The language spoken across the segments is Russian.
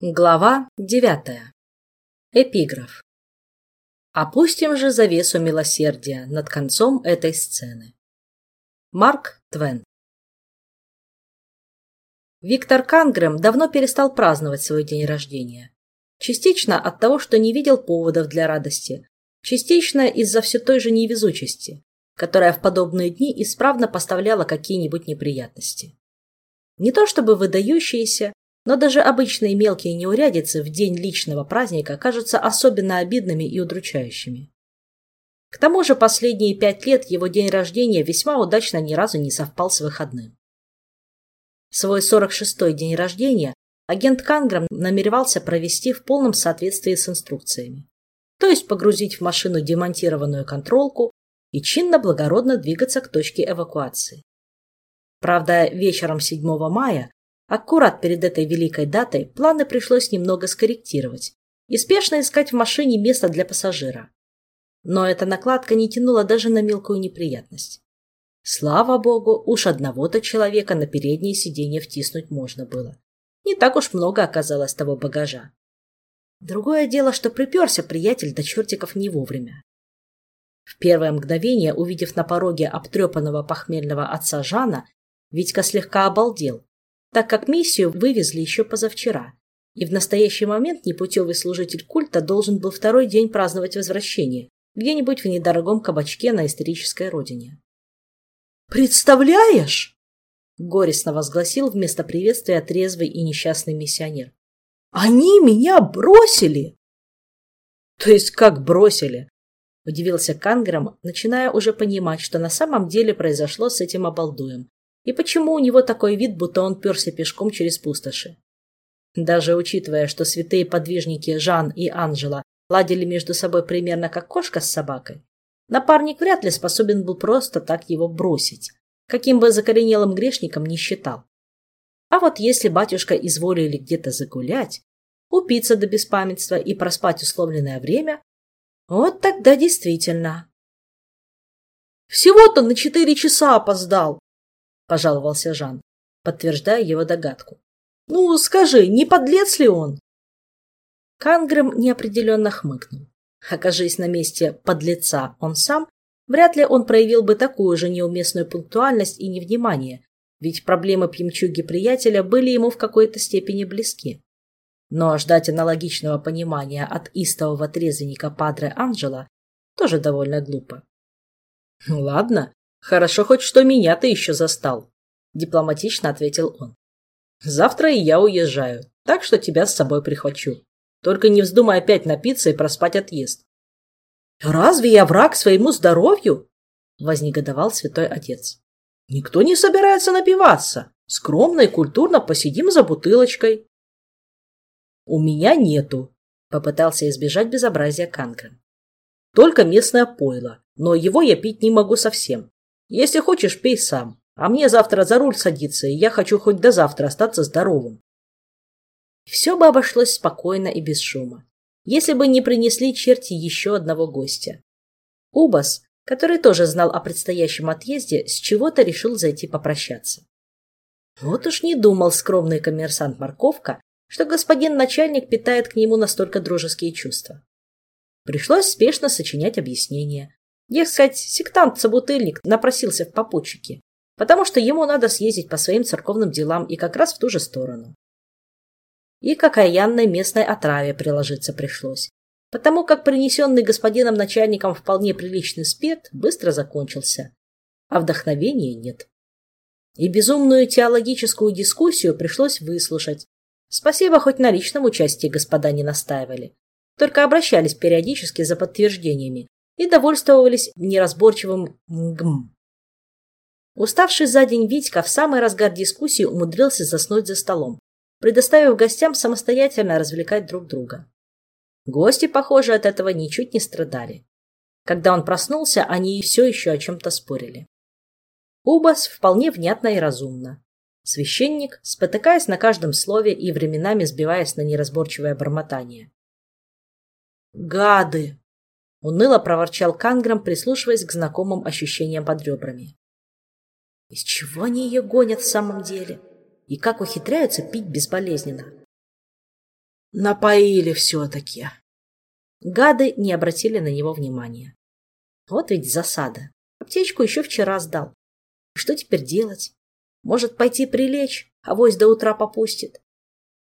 Глава девятая. Эпиграф. Опустим же завесу милосердия над концом этой сцены. Марк Твен. Виктор Кангрэм давно перестал праздновать свой день рождения. Частично от того, что не видел поводов для радости, частично из-за все той же невезучести, которая в подобные дни исправно поставляла какие-нибудь неприятности. Не то чтобы выдающиеся, но даже обычные мелкие неурядицы в день личного праздника кажутся особенно обидными и удручающими. К тому же последние пять лет его день рождения весьма удачно ни разу не совпал с выходным. Свой 46-й день рождения агент Канграм намеревался провести в полном соответствии с инструкциями. То есть погрузить в машину демонтированную контролку и чинно-благородно двигаться к точке эвакуации. Правда, вечером 7 мая Аккурат перед этой великой датой планы пришлось немного скорректировать и спешно искать в машине место для пассажира. Но эта накладка не тянула даже на мелкую неприятность. Слава богу, уж одного-то человека на переднее сиденье втиснуть можно было. Не так уж много оказалось того багажа. Другое дело, что приперся приятель до чертиков не вовремя. В первое мгновение, увидев на пороге обтрепанного похмельного отца Жана, Витька слегка обалдел так как миссию вывезли еще позавчера, и в настоящий момент непутевый служитель культа должен был второй день праздновать возвращение где-нибудь в недорогом кабачке на исторической родине. «Представляешь?» — горестно возгласил вместо приветствия трезвый и несчастный миссионер. «Они меня бросили!» «То есть как бросили?» — удивился Канграм, начиная уже понимать, что на самом деле произошло с этим обалдуем, и почему у него такой вид, будто он перся пешком через пустоши? Даже учитывая, что святые подвижники Жан и Анжела ладили между собой примерно как кошка с собакой, напарник вряд ли способен был просто так его бросить, каким бы закоренелым грешником не считал. А вот если батюшка изволили где-то загулять, упиться до беспамятства и проспать условленное время, вот тогда действительно. «Всего-то на четыре часа опоздал!» Пожаловался Жан, подтверждая его догадку. Ну, скажи, не подлец ли он? Кангрем неопределенно хмыкнул. Окажись на месте подлеца он сам, вряд ли он проявил бы такую же неуместную пунктуальность и невнимание, ведь проблемы пьемчуги приятеля были ему в какой-то степени близки. Но ждать аналогичного понимания от истового трезвенника Падре Анджела тоже довольно глупо. Ладно, «Хорошо хоть что меня ты еще застал», — дипломатично ответил он. «Завтра и я уезжаю, так что тебя с собой прихвачу. Только не вздумай опять напиться и проспать отъезд». «Разве я враг своему здоровью?» — вознегодовал святой отец. «Никто не собирается напиваться. Скромно и культурно посидим за бутылочкой». «У меня нету», — попытался избежать безобразия Канкрен. «Только местное пойло, но его я пить не могу совсем. Если хочешь, пей сам. А мне завтра за руль садиться, и я хочу хоть до завтра остаться здоровым. Все бы обошлось спокойно и без шума, если бы не принесли черти еще одного гостя. Убас, который тоже знал о предстоящем отъезде, с чего-то решил зайти попрощаться. Вот уж не думал скромный коммерсант Морковка, что господин начальник питает к нему настолько дружеские чувства. Пришлось спешно сочинять объяснение, Дескать, сектант-собутыльник напросился в попутчики, потому что ему надо съездить по своим церковным делам и как раз в ту же сторону. И к окаянной местной отраве приложиться пришлось, потому как принесенный господином начальником вполне приличный спирт быстро закончился, а вдохновения нет. И безумную теологическую дискуссию пришлось выслушать. Спасибо, хоть на личном участии господа не настаивали, только обращались периодически за подтверждениями, и довольствовались неразборчивым «мгм». Уставший за день Витька в самый разгар дискуссии умудрился заснуть за столом, предоставив гостям самостоятельно развлекать друг друга. Гости, похоже, от этого ничуть не страдали. Когда он проснулся, они все еще о чем-то спорили. Убас вполне внятно и разумно. Священник, спотыкаясь на каждом слове и временами сбиваясь на неразборчивое бормотание. «Гады!» Уныло проворчал Канграм, прислушиваясь к знакомым ощущениям под ребрами. Из чего они ее гонят в самом деле? И как ухитряются пить безболезненно? Напоили все-таки. Гады не обратили на него внимания. Вот ведь засада. Аптечку еще вчера сдал. Что теперь делать? Может, пойти прилечь, а вось до утра попустит?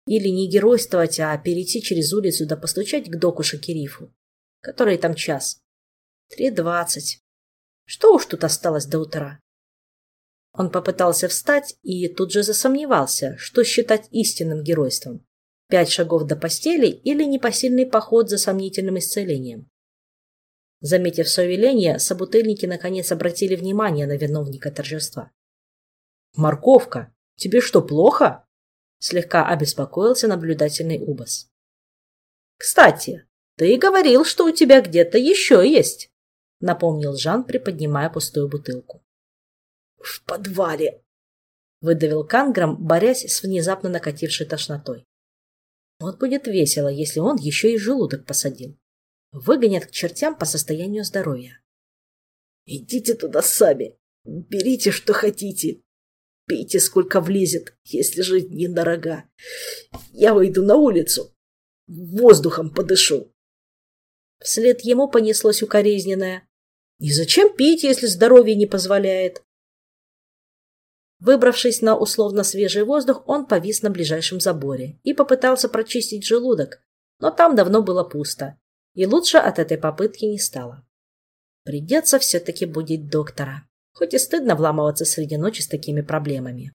Или не геройствовать, а перейти через улицу да постучать к доку Шакирифу, который там час. Три двадцать. Что уж тут осталось до утра? Он попытался встать и тут же засомневался, что считать истинным геройством. Пять шагов до постели или непосильный поход за сомнительным исцелением. Заметив совеление, собутыльники наконец обратили внимание на виновника торжества. «Морковка, тебе что, плохо?» Слегка обеспокоился наблюдательный Убас. «Кстати, ты говорил, что у тебя где-то еще есть», напомнил Жан, приподнимая пустую бутылку. «В подвале», выдавил Канграм, борясь с внезапно накатившей тошнотой. Вот будет весело, если он еще и желудок посадил. Выгонят к чертям по состоянию здоровья. «Идите туда сами, берите, что хотите, пейте, сколько влезет, если жить недорога. Я выйду на улицу, воздухом подышу». Вслед ему понеслось укоризненное. И зачем пить, если здоровье не позволяет? Выбравшись на условно свежий воздух, он повис на ближайшем заборе и попытался прочистить желудок, но там давно было пусто, и лучше от этой попытки не стало. Придется все-таки будить доктора, хоть и стыдно вламываться среди ночи с такими проблемами.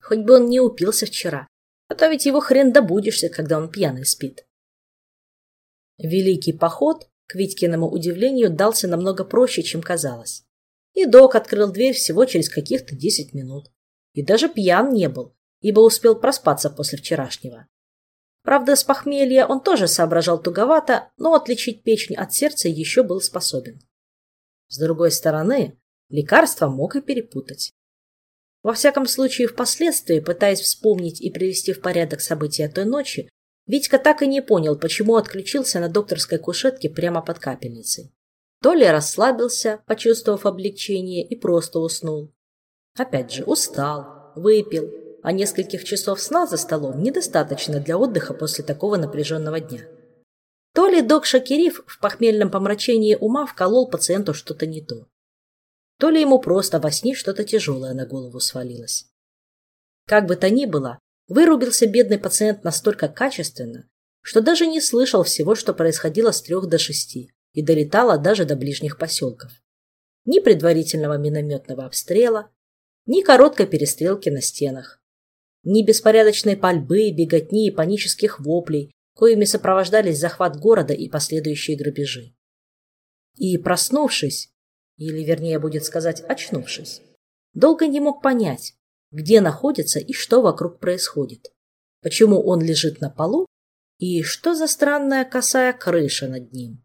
Хоть бы он не упился вчера, а то ведь его хрен добудешься, когда он пьяный спит. Великий поход к Витькиному удивлению, дался намного проще, чем казалось. И док открыл дверь всего через каких-то десять минут. И даже пьян не был, ибо успел проспаться после вчерашнего. Правда, с похмелья он тоже соображал туговато, но отличить печень от сердца еще был способен. С другой стороны, лекарство мог и перепутать. Во всяком случае, впоследствии, пытаясь вспомнить и привести в порядок события той ночи, Витька так и не понял, почему отключился на докторской кушетке прямо под капельницей. То ли расслабился, почувствовав облегчение, и просто уснул. Опять же, устал, выпил, а нескольких часов сна за столом недостаточно для отдыха после такого напряженного дня. То ли док Шакириф в похмельном помрачении ума вколол пациенту что-то не то. То ли ему просто во сне что-то тяжелое на голову свалилось. Как бы то ни было, Вырубился бедный пациент настолько качественно, что даже не слышал всего, что происходило с трех до шести, и долетало даже до ближних поселков. Ни предварительного минометного обстрела, ни короткой перестрелки на стенах, ни беспорядочной пальбы, беготни и панических воплей, коими сопровождались захват города и последующие грабежи. И, проснувшись, или, вернее, будет сказать, очнувшись, долго не мог понять, где находится и что вокруг происходит, почему он лежит на полу и что за странная косая крыша над ним.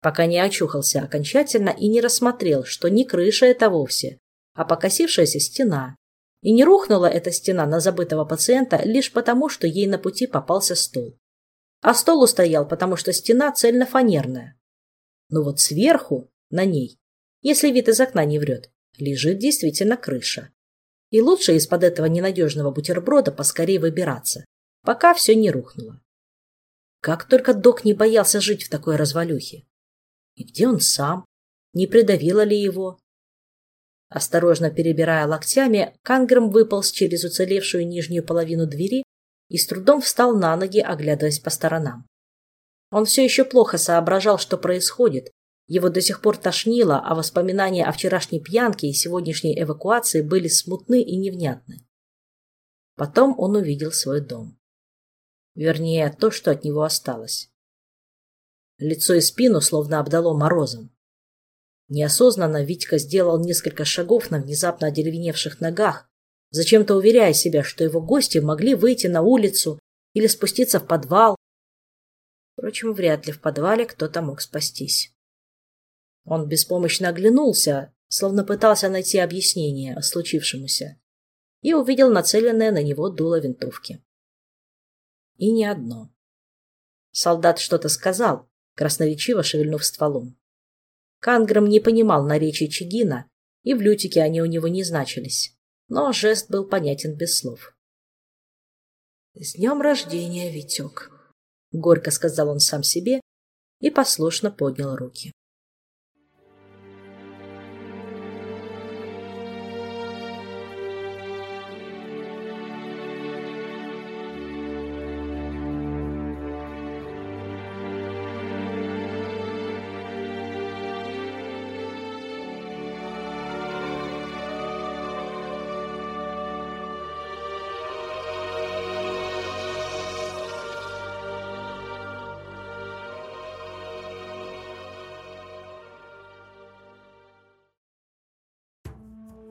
Пока не очухался окончательно и не рассмотрел, что не крыша это вовсе, а покосившаяся стена. И не рухнула эта стена на забытого пациента лишь потому, что ей на пути попался стол. А стол устоял, потому что стена цельнофанерная. Но вот сверху, на ней, если вид из окна не врет, лежит действительно крыша. И лучше из-под этого ненадежного бутерброда поскорее выбираться, пока все не рухнуло. Как только док не боялся жить в такой развалюхе. И где он сам? Не придавило ли его? Осторожно перебирая локтями, Канграм выполз через уцелевшую нижнюю половину двери и с трудом встал на ноги, оглядываясь по сторонам. Он все еще плохо соображал, что происходит, его до сих пор тошнило, а воспоминания о вчерашней пьянке и сегодняшней эвакуации были смутны и невнятны. Потом он увидел свой дом. Вернее, то, что от него осталось. Лицо и спину словно обдало морозом. Неосознанно Витька сделал несколько шагов на внезапно одеревеневших ногах, зачем-то уверяя себя, что его гости могли выйти на улицу или спуститься в подвал. Впрочем, вряд ли в подвале кто-то мог спастись. Он беспомощно оглянулся, словно пытался найти объяснение о случившемуся, и увидел нацеленное на него дуло винтовки. И не одно. Солдат что-то сказал, красноречиво шевельнув стволом. Канграм не понимал наречия Чигина, и в лютике они у него не значились, но жест был понятен без слов. «С днем рождения, Витек!» — горько сказал он сам себе и послушно поднял руки.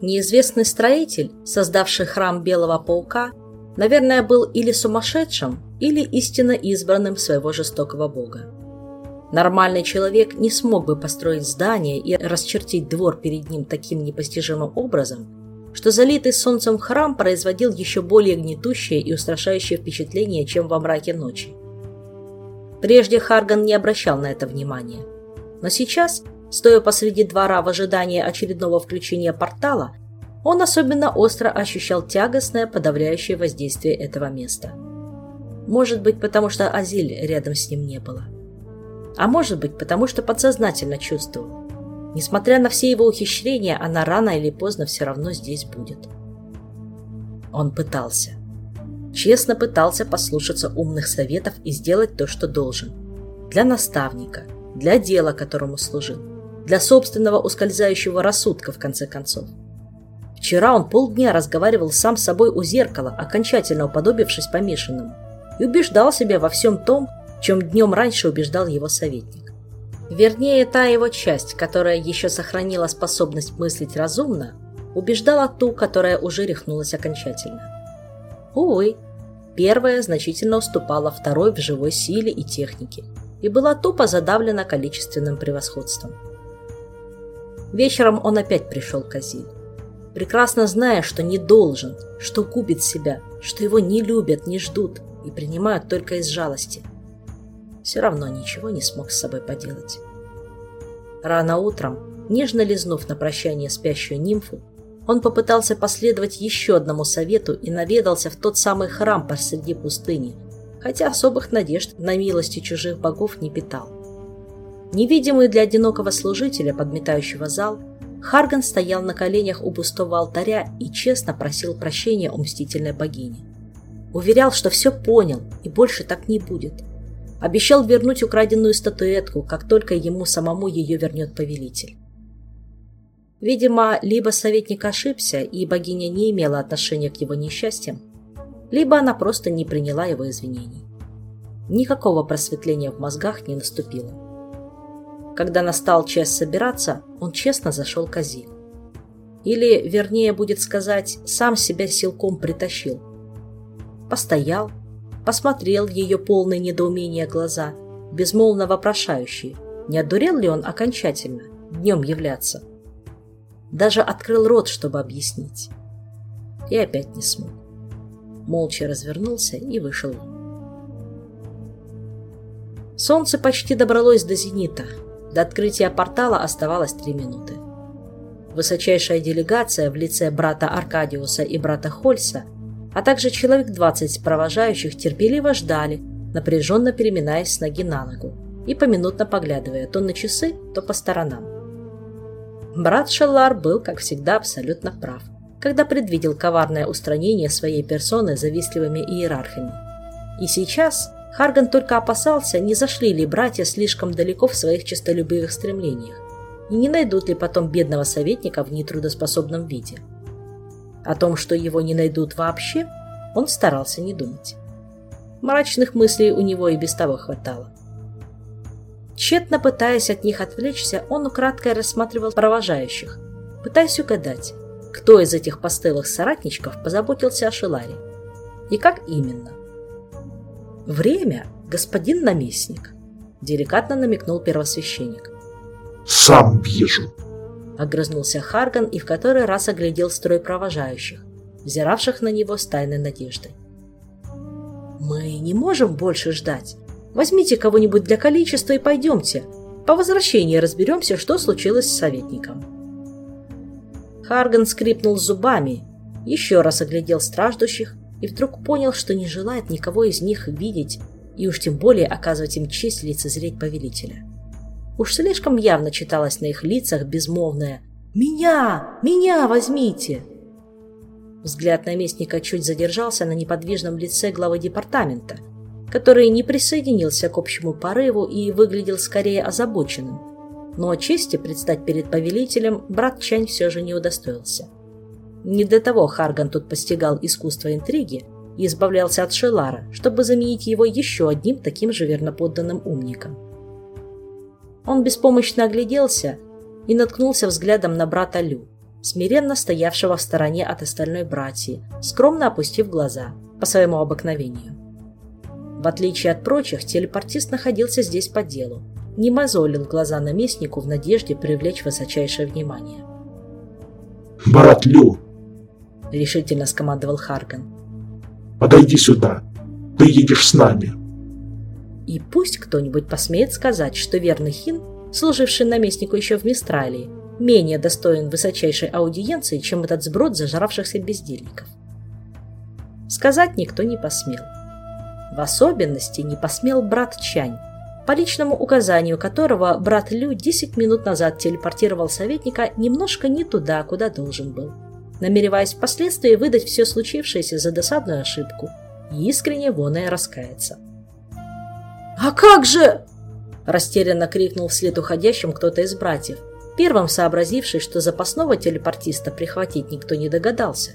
Неизвестный строитель, создавший храм Белого Паука, наверное, был или сумасшедшим, или истинно избранным своего жестокого бога. Нормальный человек не смог бы построить здание и расчертить двор перед ним таким непостижимым образом, что залитый солнцем храм производил еще более гнетущее и устрашающее впечатление, чем во мраке ночи. Прежде Харган не обращал на это внимания. Но сейчас – Стоя посреди двора в ожидании очередного включения портала, он особенно остро ощущал тягостное, подавляющее воздействие этого места. Может быть, потому что Азиль рядом с ним не было. А может быть, потому что подсознательно чувствовал. Несмотря на все его ухищрения, она рано или поздно все равно здесь будет. Он пытался. Честно пытался послушаться умных советов и сделать то, что должен. Для наставника, для дела, которому служил для собственного ускользающего рассудка, в конце концов. Вчера он полдня разговаривал сам с собой у зеркала, окончательно уподобившись помешанному, и убеждал себя во всем том, чем днем раньше убеждал его советник. Вернее, та его часть, которая еще сохранила способность мыслить разумно, убеждала ту, которая уже рехнулась окончательно. Увы, первая значительно уступала второй в живой силе и технике и была тупо задавлена количественным превосходством. Вечером он опять пришел к Азиль. Прекрасно зная, что не должен, что губит себя, что его не любят, не ждут и принимают только из жалости. Все равно ничего не смог с собой поделать. Рано утром, нежно лизнув на прощание спящую нимфу, он попытался последовать еще одному совету и наведался в тот самый храм посреди пустыни, хотя особых надежд на милости чужих богов не питал. Невидимый для одинокого служителя, подметающего зал, Харган стоял на коленях у пустого алтаря и честно просил прощения у мстительной богини. Уверял, что все понял и больше так не будет. Обещал вернуть украденную статуэтку, как только ему самому ее вернет повелитель. Видимо, либо советник ошибся, и богиня не имела отношения к его несчастьям, либо она просто не приняла его извинений. Никакого просветления в мозгах не наступило. Когда настал час собираться, он честно зашел к Ази. Или, вернее, будет сказать, сам себя силком притащил. Постоял, посмотрел ее полные недоумения глаза, безмолвно вопрошающие, не одурел ли он окончательно днем являться. Даже открыл рот, чтобы объяснить. И опять не смог. Молча развернулся и вышел. Солнце почти добралось до зенита, до открытия портала оставалось три минуты. Высочайшая делегация в лице брата Аркадиуса и брата Хольса, а также человек 20 провожающих терпеливо ждали, напряженно переминаясь с ноги на ногу и поминутно поглядывая то на часы, то по сторонам. Брат Шеллар был, как всегда, абсолютно прав, когда предвидел коварное устранение своей персоны завистливыми иерархами. И сейчас Харган только опасался, не зашли ли братья слишком далеко в своих честолюбивых стремлениях и не найдут ли потом бедного советника в нетрудоспособном виде. О том, что его не найдут вообще, он старался не думать. Мрачных мыслей у него и без того хватало. Тщетно пытаясь от них отвлечься, он украдкой рассматривал провожающих, пытаясь угадать, кто из этих постылых соратничков позаботился о Шеларе. И как именно. «Время, господин наместник», — деликатно намекнул первосвященник. «Сам вижу», — огрызнулся Харган и в который раз оглядел строй провожающих, взиравших на него с тайной надеждой. «Мы не можем больше ждать. Возьмите кого-нибудь для количества и пойдемте. По возвращении разберемся, что случилось с советником». Харган скрипнул зубами, еще раз оглядел страждущих и вдруг понял, что не желает никого из них видеть и уж тем более оказывать им честь лицезреть повелителя. Уж слишком явно читалось на их лицах безмолвное «Меня! Меня возьмите!» Взгляд наместника чуть задержался на неподвижном лице главы департамента, который не присоединился к общему порыву и выглядел скорее озабоченным. Но чести предстать перед повелителем брат Чань все же не удостоился. Не для того Харган тут постигал искусство интриги и избавлялся от Шелара, чтобы заменить его еще одним таким же верноподданным умником. Он беспомощно огляделся и наткнулся взглядом на брата Лю, смиренно стоявшего в стороне от остальной братьи, скромно опустив глаза, по своему обыкновению. В отличие от прочих, телепортист находился здесь по делу, не мозолил глаза наместнику в надежде привлечь высочайшее внимание. «Брат Лю, — решительно скомандовал Харган. «Подойди сюда. Ты едешь с нами». И пусть кто-нибудь посмеет сказать, что верный Хин, служивший наместнику еще в Мистралии, менее достоин высочайшей аудиенции, чем этот сброд зажравшихся бездельников. Сказать никто не посмел. В особенности не посмел брат Чань, по личному указанию которого брат Лю 10 минут назад телепортировал советника немножко не туда, куда должен был намереваясь впоследствии выдать все случившееся за досадную ошибку и искренне воная раскаяться. «А как же?» – растерянно крикнул вслед уходящим кто-то из братьев, первым сообразивший, что запасного телепортиста прихватить никто не догадался.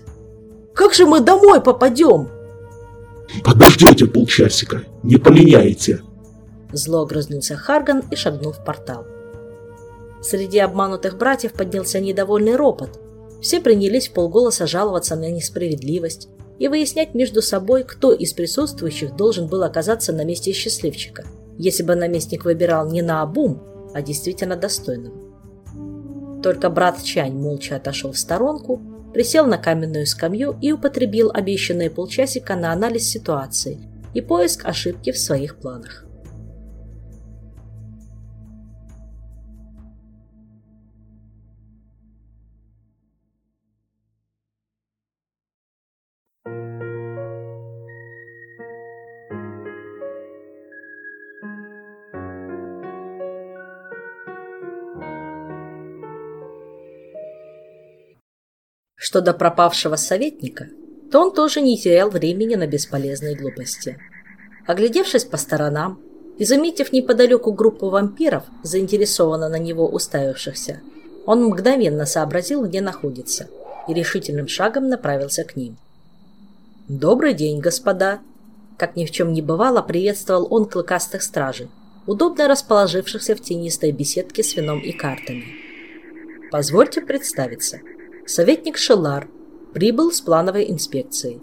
«Как же мы домой попадем?» «Подождете полчасика, не полиняйте!» Зло огрызнулся Харган и шагнул в портал. Среди обманутых братьев поднялся недовольный ропот, все принялись в полголоса жаловаться на несправедливость и выяснять между собой, кто из присутствующих должен был оказаться на месте счастливчика, если бы наместник выбирал не на обум, а действительно достойным. Только брат Чань молча отошел в сторонку, присел на каменную скамью и употребил обещанные полчасика на анализ ситуации и поиск ошибки в своих планах. Что до пропавшего советника, то он тоже не терял времени на бесполезные глупости. Оглядевшись по сторонам и заметив неподалеку группу вампиров, заинтересованно на него уставившихся, он мгновенно сообразил, где находится, и решительным шагом направился к ним. «Добрый день, господа!» Как ни в чем не бывало, приветствовал он клыкастых стражей, удобно расположившихся в тенистой беседке с вином и картами. «Позвольте представиться – Советник Шелар прибыл с плановой инспекцией.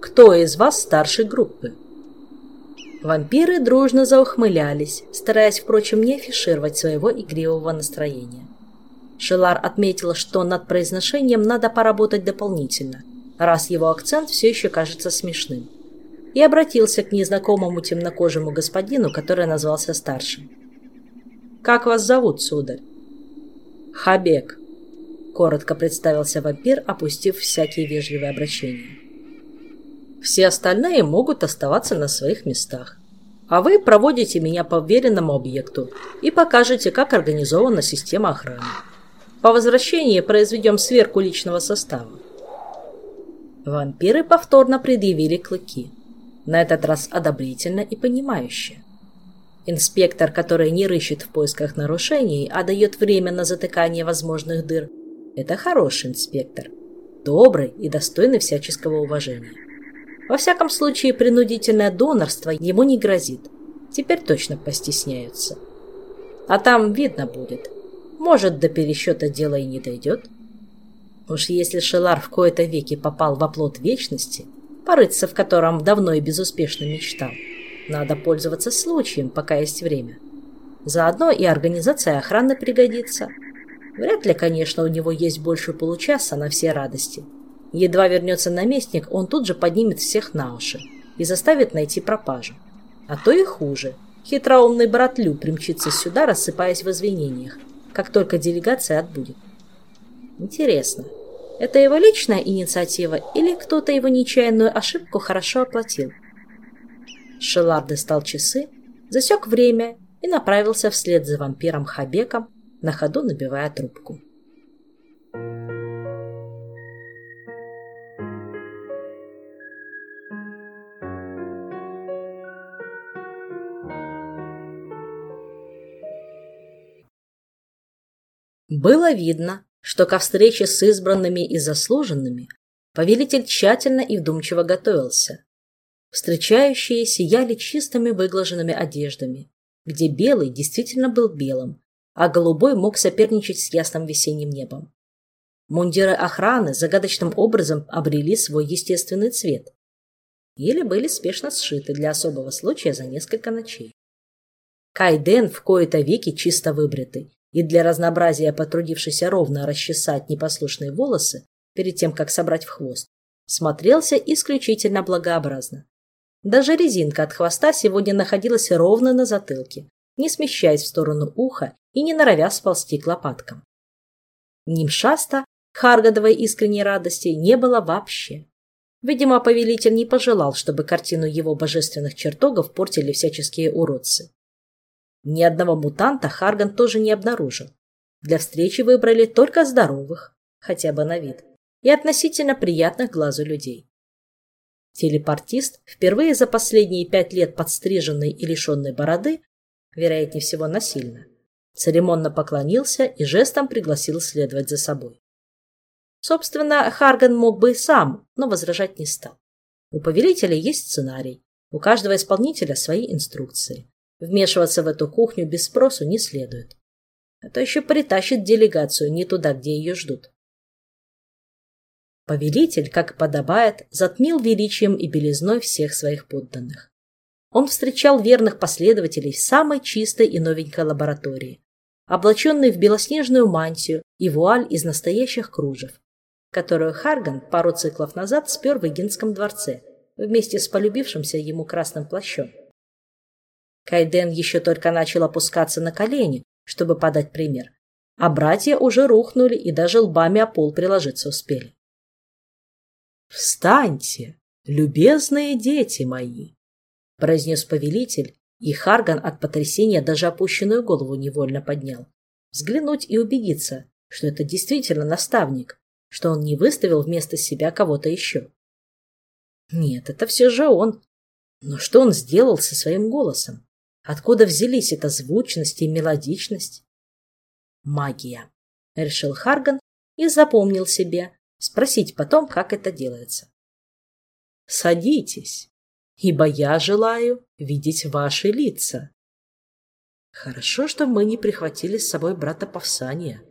Кто из вас старшей группы? Вампиры дружно заухмылялись, стараясь, впрочем, не афишировать своего игривого настроения. Шелар отметил, что над произношением надо поработать дополнительно, раз его акцент все еще кажется смешным, и обратился к незнакомому темнокожему господину, который назвался старшим. «Как вас зовут, сударь?» «Хабек», коротко представился вампир, опустив всякие вежливые обращения. Все остальные могут оставаться на своих местах. А вы проводите меня по уверенному объекту и покажете, как организована система охраны. По возвращении произведем сверку личного состава. Вампиры повторно предъявили клыки. На этот раз одобрительно и понимающе. Инспектор, который не рыщет в поисках нарушений, а дает время на затыкание возможных дыр, это хороший инспектор, добрый и достойный всяческого уважения. Во всяком случае, принудительное донорство ему не грозит. Теперь точно постесняются. А там видно будет. Может, до пересчета дело и не дойдет. Уж если Шелар в кои-то веки попал в оплот вечности, порыться в котором давно и безуспешно мечтал, надо пользоваться случаем, пока есть время. Заодно и организация охраны пригодится – Вряд ли, конечно, у него есть больше получаса на все радости. Едва вернется наместник, он тут же поднимет всех на уши и заставит найти пропажу. А то и хуже. Хитроумный брат Лю примчится сюда, рассыпаясь в извинениях, как только делегация отбудет. Интересно, Это его личная инициатива или кто-то его нечаянную ошибку хорошо оплатил? Шелар достал часы, засек время и направился вслед за вампиром Хабеком, на ходу набивая трубку. Было видно, что ко встрече с избранными и заслуженными повелитель тщательно и вдумчиво готовился. Встречающие сияли чистыми выглаженными одеждами, где белый действительно был белым, а голубой мог соперничать с ясным весенним небом. Мундиры охраны загадочным образом обрели свой естественный цвет или были спешно сшиты для особого случая за несколько ночей. Кайден в кои-то веки чисто выбритый и для разнообразия потрудившийся ровно расчесать непослушные волосы перед тем, как собрать в хвост, смотрелся исключительно благообразно. Даже резинка от хвоста сегодня находилась ровно на затылке, не смещаясь в сторону уха и не норовя сползти к лопаткам. Нимшаста, Харгадовой искренней радости, не было вообще. Видимо, повелитель не пожелал, чтобы картину его божественных чертогов портили всяческие уродцы. Ни одного мутанта Харган тоже не обнаружил. Для встречи выбрали только здоровых, хотя бы на вид, и относительно приятных глазу людей. Телепортист, впервые за последние пять лет подстриженный и лишенный бороды, вероятнее всего насильно, церемонно поклонился и жестом пригласил следовать за собой. Собственно, Харган мог бы и сам, но возражать не стал. У повелителя есть сценарий, у каждого исполнителя свои инструкции. Вмешиваться в эту кухню без спросу не следует. А то еще притащит делегацию не туда, где ее ждут. Повелитель, как подобает, затмил величием и белизной всех своих подданных. Он встречал верных последователей в самой чистой и новенькой лаборатории, облаченный в белоснежную мантию и вуаль из настоящих кружев, которую Харган пару циклов назад спер в Эгинском дворце вместе с полюбившимся ему красным плащом. Кайден еще только начал опускаться на колени, чтобы подать пример, а братья уже рухнули и даже лбами о пол приложиться успели. «Встаньте, любезные дети мои!» – произнес повелитель, и Харган от потрясения даже опущенную голову невольно поднял. Взглянуть и убедиться, что это действительно наставник, что он не выставил вместо себя кого-то еще. Нет, это все же он. Но что он сделал со своим голосом? Откуда взялись эта звучность и мелодичность? Магия, решил Харган и запомнил себе, спросить потом, как это делается. Садитесь, ибо я желаю видеть ваши лица. Хорошо, что мы не прихватили с собой брата Павсания.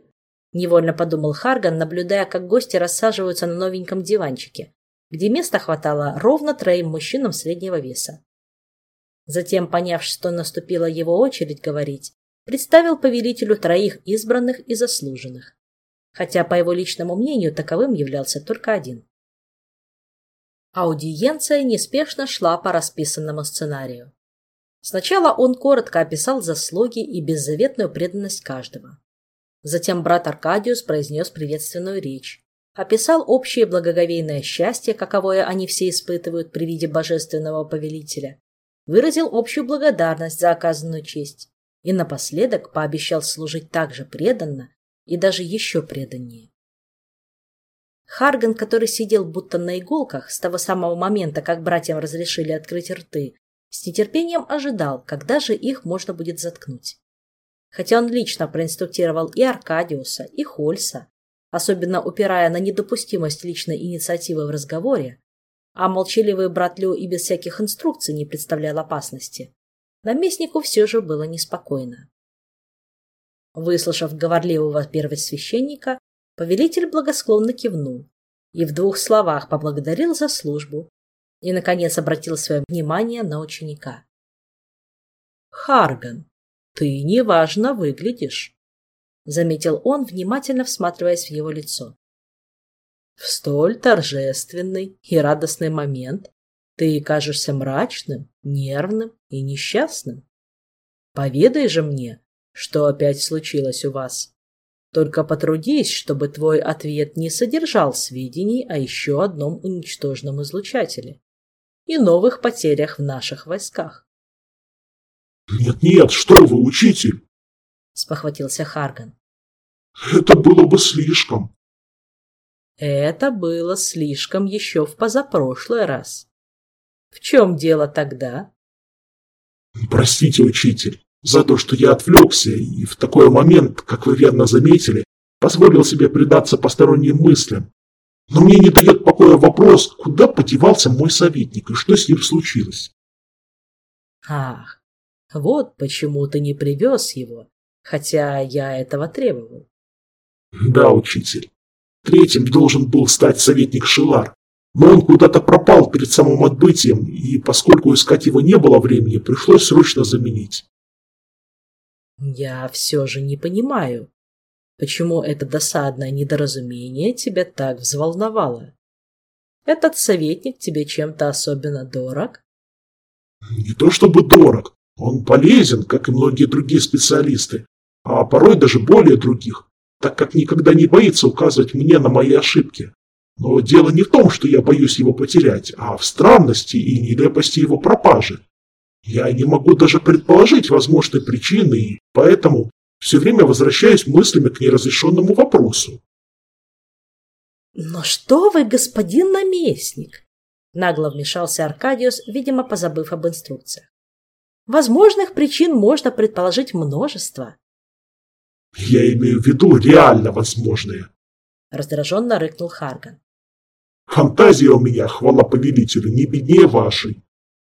Невольно подумал Харган, наблюдая, как гости рассаживаются на новеньком диванчике, где места хватало ровно троим мужчинам среднего веса. Затем, поняв, что наступила его очередь говорить, представил повелителю троих избранных и заслуженных. Хотя, по его личному мнению, таковым являлся только один. Аудиенция неспешно шла по расписанному сценарию. Сначала он коротко описал заслуги и беззаветную преданность каждого. Затем брат Аркадиус произнес приветственную речь, описал общее благоговейное счастье, каковое они все испытывают при виде божественного повелителя, выразил общую благодарность за оказанную честь и напоследок пообещал служить так же преданно и даже еще преданнее. Харган, который сидел будто на иголках с того самого момента, как братьям разрешили открыть рты, с нетерпением ожидал, когда же их можно будет заткнуть. Хотя он лично проинструктировал и Аркадиуса, и Хольса, особенно упирая на недопустимость личной инициативы в разговоре, а молчаливый брат Лю и без всяких инструкций не представлял опасности, наместнику все же было неспокойно. Выслушав говорливого первосвященника, повелитель благосклонно кивнул и в двух словах поблагодарил за службу и, наконец, обратил свое внимание на ученика. «Харган, ты неважно выглядишь», — заметил он, внимательно всматриваясь в его лицо. В столь торжественный и радостный момент ты кажешься мрачным, нервным и несчастным. Поведай же мне, что опять случилось у вас. Только потрудись, чтобы твой ответ не содержал сведений о еще одном уничтоженном излучателе и новых потерях в наших войсках. «Нет-нет, что вы, учитель!» — спохватился Харган. «Это было бы слишком». Это было слишком еще в позапрошлый раз. В чем дело тогда? Простите, учитель, за то, что я отвлекся и в такой момент, как вы верно заметили, позволил себе предаться посторонним мыслям. Но мне не дает покоя вопрос, куда подевался мой советник и что с ним случилось. Ах, вот почему ты не привез его, хотя я этого требовал. Да, учитель. Третьим должен был стать советник Шилар, но он куда-то пропал перед самым отбытием, и поскольку искать его не было времени, пришлось срочно заменить. Я все же не понимаю, почему это досадное недоразумение тебя так взволновало. Этот советник тебе чем-то особенно дорог? Не то чтобы дорог, он полезен, как и многие другие специалисты, а порой даже более других, так как никогда не боится указывать мне на мои ошибки. Но дело не в том, что я боюсь его потерять, а в странности и нелепости его пропажи. Я не могу даже предположить возможной причины, и поэтому все время возвращаюсь мыслями к неразрешенному вопросу. «Но что вы, господин наместник?» Нагло вмешался Аркадиус, видимо, позабыв об инструкциях. «Возможных причин можно предположить множество». «Я имею в виду реально возможные», — раздраженно рыкнул Харган. Фантазия у меня, хвала повелителю, не беднее вашей.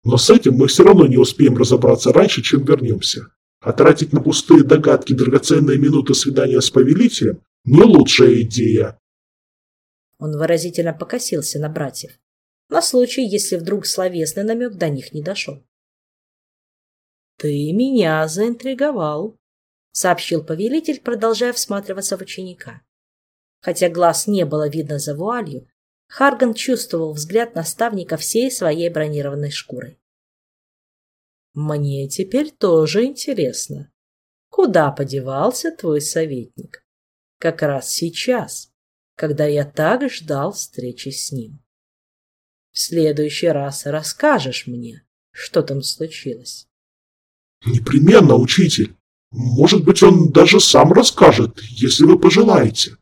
Но с этим мы все равно не успеем разобраться раньше, чем вернемся. А тратить на пустые догадки драгоценные минуты свидания с повелителем – не лучшая идея. Он выразительно покосился на братьев, на случай, если вдруг словесный намек до них не дошел. «Ты меня заинтриговал», — сообщил повелитель, продолжая всматриваться в ученика. Хотя глаз не было видно за вуалью, Харган чувствовал взгляд наставника всей своей бронированной шкурой. «Мне теперь тоже интересно, куда подевался твой советник? Как раз сейчас, когда я так ждал встречи с ним. В следующий раз расскажешь мне, что там случилось». «Непременно, учитель. Может быть, он даже сам расскажет, если вы пожелаете».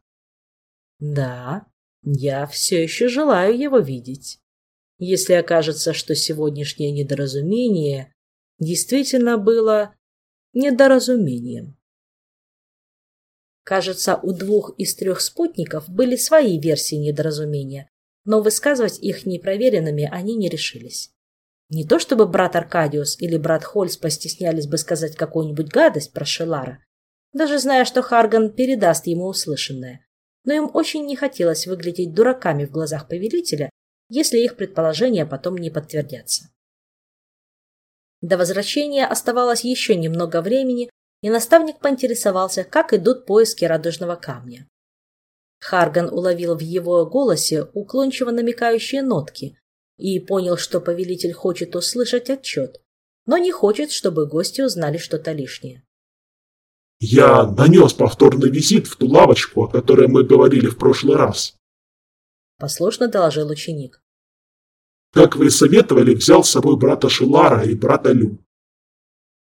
«Да, я все еще желаю его видеть. Если окажется, что сегодняшнее недоразумение действительно было недоразумением. Кажется, у двух из трех спутников были свои версии недоразумения, но высказывать их непроверенными они не решились. Не то чтобы брат Аркадиус или брат Хольц постеснялись бы сказать какую-нибудь гадость про Шелара, даже зная, что Харган передаст ему услышанное но им очень не хотелось выглядеть дураками в глазах повелителя, если их предположения потом не подтвердятся. До возвращения оставалось еще немного времени, и наставник поинтересовался, как идут поиски радужного камня. Харган уловил в его голосе уклончиво намекающие нотки и понял, что повелитель хочет услышать отчет, но не хочет, чтобы гости узнали что-то лишнее. Я нанес повторный визит в ту лавочку, о которой мы говорили в прошлый раз. Послушно доложил ученик. Как вы советовали, взял с собой брата Шилара и брата Лю.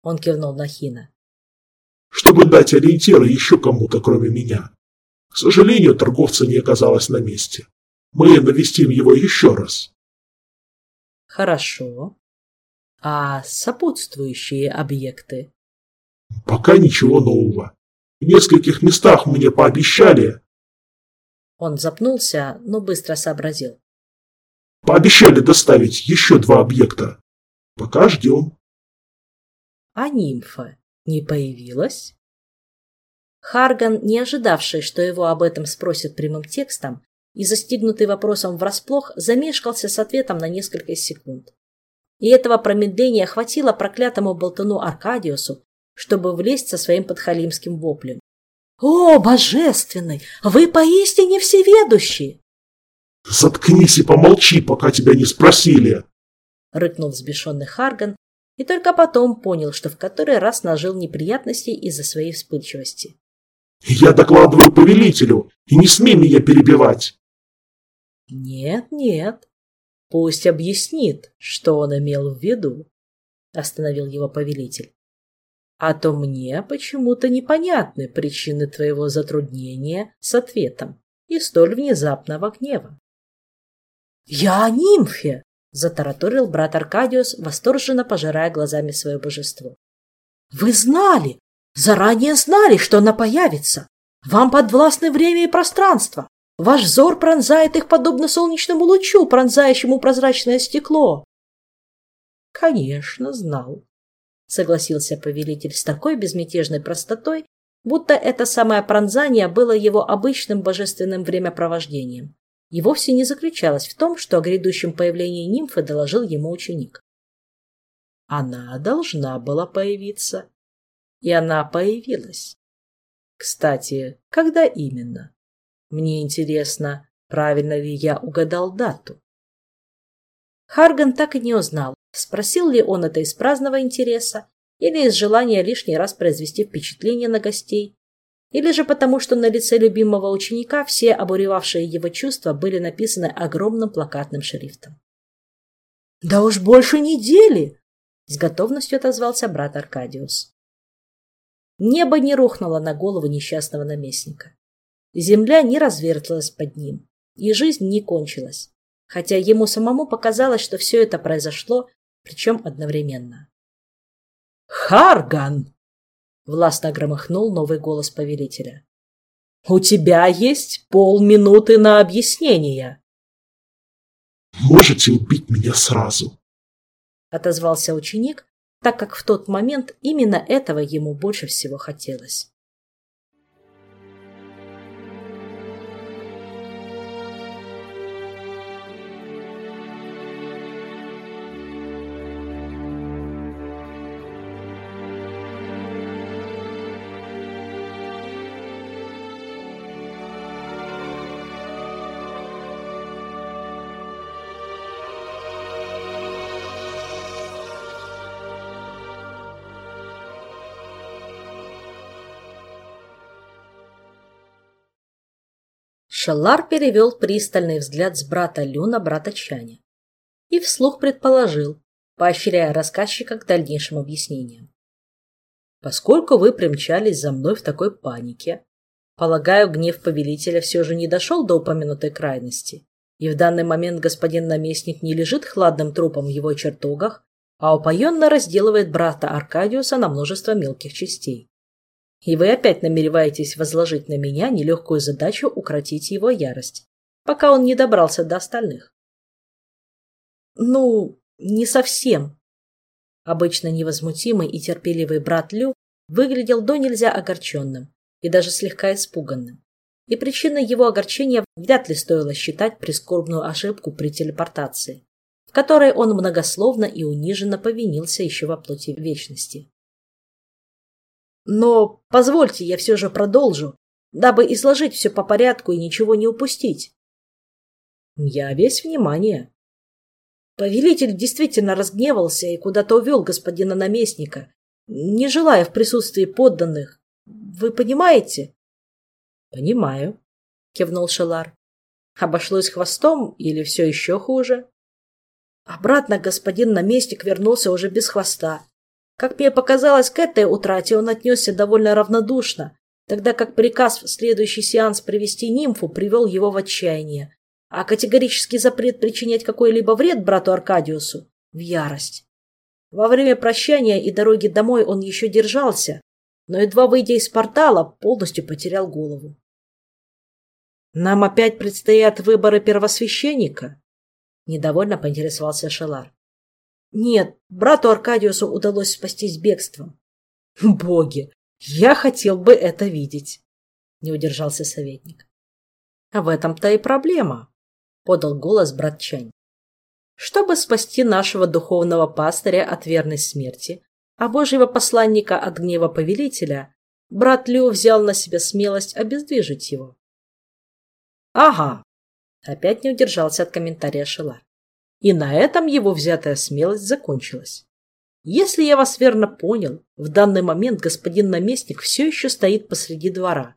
Он кивнул на Хина. Чтобы дать ориентиры еще кому-то, кроме меня. К сожалению, торговца не оказалось на месте. Мы навестим его еще раз. Хорошо. А сопутствующие объекты? Пока ничего нового. В нескольких местах мне пообещали. Он запнулся, но быстро сообразил. Пообещали доставить еще два объекта. Пока ждем. А нимфа не появилась? Харган, не ожидавший, что его об этом спросят прямым текстом, и застигнутый вопросом врасплох, замешкался с ответом на несколько секунд. И этого промедления хватило проклятому болтуну Аркадиусу, чтобы влезть со своим подхалимским воплем. «О, божественный! Вы поистине всеведущий!» «Заткнись и помолчи, пока тебя не спросили!» Рыкнул взбешенный Харган и только потом понял, что в который раз нажил неприятностей из-за своей вспыльчивости. Я докладываю повелителю, и не смей меня перебивать. Нет, нет. Пусть объяснит, что он имел в виду, остановил его повелитель. А то мне почему-то непонятны причины твоего затруднения с ответом и столь внезапного гнева. «Я о нимфе!» — затараторил брат Аркадиус, восторженно пожирая глазами свое божество. «Вы знали! Заранее знали, что она появится! Вам подвластны время и пространство! Ваш взор пронзает их подобно солнечному лучу, пронзающему прозрачное стекло!» «Конечно, знал», — согласился повелитель с такой безмятежной простотой, будто это самое пронзание было его обычным божественным времяпровождением и вовсе не заключалось в том, что о грядущем появлении нимфы доложил ему ученик. Она должна была появиться. И она появилась. Кстати, когда именно? Мне интересно, правильно ли я угадал дату. Харган так и не узнал, спросил ли он это из праздного интереса или из желания лишний раз произвести впечатление на гостей, или же потому, что на лице любимого ученика все обуревавшие его чувства были написаны огромным плакатным шрифтом. «Да уж больше недели!» — с готовностью отозвался брат Аркадиус. Небо не рухнуло на голову несчастного наместника. Земля не развертелась под ним, и жизнь не кончилась, хотя ему самому показалось, что все это произошло, причем одновременно. «Харган!» Властно громыхнул новый голос повелителя. «У тебя есть полминуты на объяснение!» «Можете убить меня сразу!» Отозвался ученик, так как в тот момент именно этого ему больше всего хотелось. Шеллар перевел пристальный взгляд с брата Лю на брата Чаня и вслух предположил, поощряя рассказчика к дальнейшим объяснениям. Поскольку вы примчались за мной в такой панике, полагаю, гнев повелителя все же не дошел до упомянутой крайности, и в данный момент господин наместник не лежит хладным трупом в его чертогах, а упоенно разделывает брата Аркадиуса на множество мелких частей. И вы опять намереваетесь возложить на меня нелегкую задачу укротить его ярость, пока он не добрался до остальных. Ну, не совсем. Обычно невозмутимый и терпеливый брат Лю выглядел до нельзя огорченным и даже слегка испуганным. И причиной его огорчения вряд ли стоило считать прискорбную ошибку при телепортации, в которой он многословно и униженно повинился еще во плоти вечности. Но позвольте, я все же продолжу, дабы изложить все по порядку и ничего не упустить. Я весь внимание. Повелитель действительно разгневался и куда-то увел господина наместника, не желая в присутствии подданных. Вы понимаете? Понимаю, кивнул Шелар. Обошлось хвостом или все еще хуже? Обратно господин наместник вернулся уже без хвоста. Как мне показалось, к этой утрате он отнесся довольно равнодушно, тогда как приказ в следующий сеанс привести нимфу привел его в отчаяние, а категорический запрет причинять какой-либо вред брату Аркадиусу – в ярость. Во время прощания и дороги домой он еще держался, но, едва выйдя из портала, полностью потерял голову. «Нам опять предстоят выборы первосвященника?» – недовольно поинтересовался Шелар. Нет, брату Аркадиусу удалось спастись бегством. Боги, я хотел бы это видеть, не удержался советник. А в этом-то и проблема, подал голос брат Чань. Чтобы спасти нашего духовного пастыря от верной смерти, а божьего посланника от гнева повелителя, брат Лю взял на себя смелость обездвижить его. Ага, опять не удержался от комментария Шелар. И на этом его взятая смелость закончилась. Если я вас верно понял, в данный момент господин наместник все еще стоит посреди двора,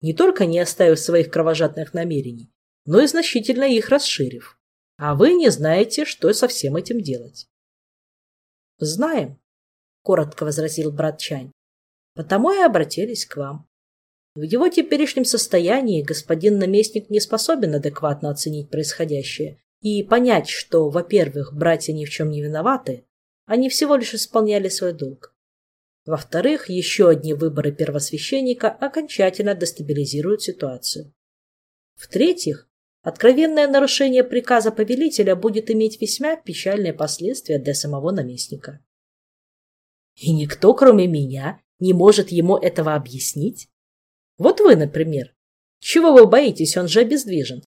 не только не оставив своих кровожадных намерений, но и значительно их расширив. А вы не знаете, что со всем этим делать. Знаем, коротко возразил брат Чань. Потому и обратились к вам. В его теперешнем состоянии господин наместник не способен адекватно оценить происходящее и понять, что, во-первых, братья ни в чем не виноваты, они всего лишь исполняли свой долг. Во-вторых, еще одни выборы первосвященника окончательно дестабилизируют ситуацию. В-третьих, откровенное нарушение приказа повелителя будет иметь весьма печальные последствия для самого наместника. И никто, кроме меня, не может ему этого объяснить? Вот вы, например. Чего вы боитесь, он же обездвижен.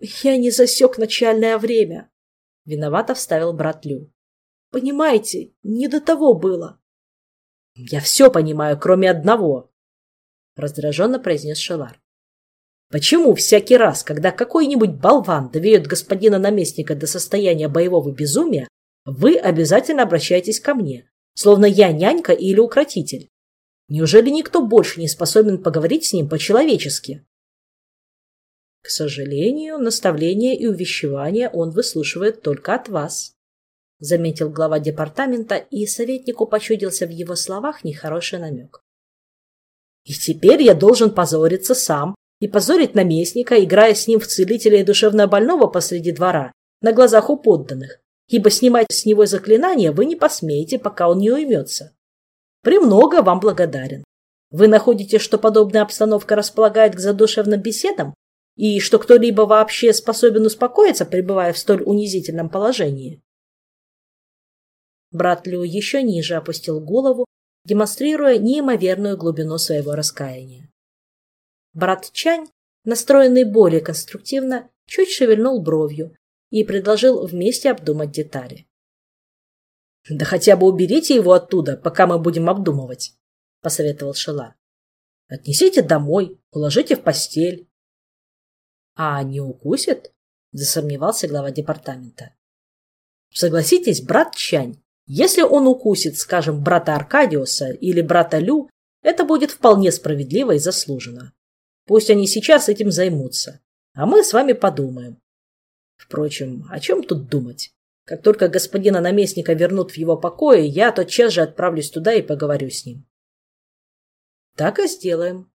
Я не засек начальное время. Виновато вставил брат Лю. Понимаете, не до того было. Я все понимаю, кроме одного. Раздраженно произнес Шелар. Почему всякий раз, когда какой-нибудь болван доведет господина наместника до состояния боевого безумия, вы обязательно обращаетесь ко мне, словно я нянька или укротитель. Неужели никто больше не способен поговорить с ним по-человечески? К сожалению, наставления и увещевания он выслушивает только от вас, заметил глава департамента, и советнику почудился в его словах нехороший намек. И теперь я должен позориться сам и позорить наместника, играя с ним в целителя и душевнобольного посреди двора, на глазах у подданных, ибо снимать с него заклинания вы не посмеете, пока он не уймется. Премного вам благодарен. Вы находите, что подобная обстановка располагает к задушевным беседам, и что кто-либо вообще способен успокоиться, пребывая в столь унизительном положении? Брат Лю еще ниже опустил голову, демонстрируя неимоверную глубину своего раскаяния. Брат Чань, настроенный более конструктивно, чуть шевельнул бровью, и предложил вместе обдумать детали. «Да хотя бы уберите его оттуда, пока мы будем обдумывать», — посоветовал Шела. «Отнесите домой, уложите в постель». «А не укусит?» — засомневался глава департамента. «Согласитесь, брат Чань, если он укусит, скажем, брата Аркадиуса или брата Лю, это будет вполне справедливо и заслуженно. Пусть они сейчас этим займутся, а мы с вами подумаем, Впрочем, о чем тут думать? Как только господина наместника вернут в его покое, я тотчас же отправлюсь туда и поговорю с ним. Так и сделаем,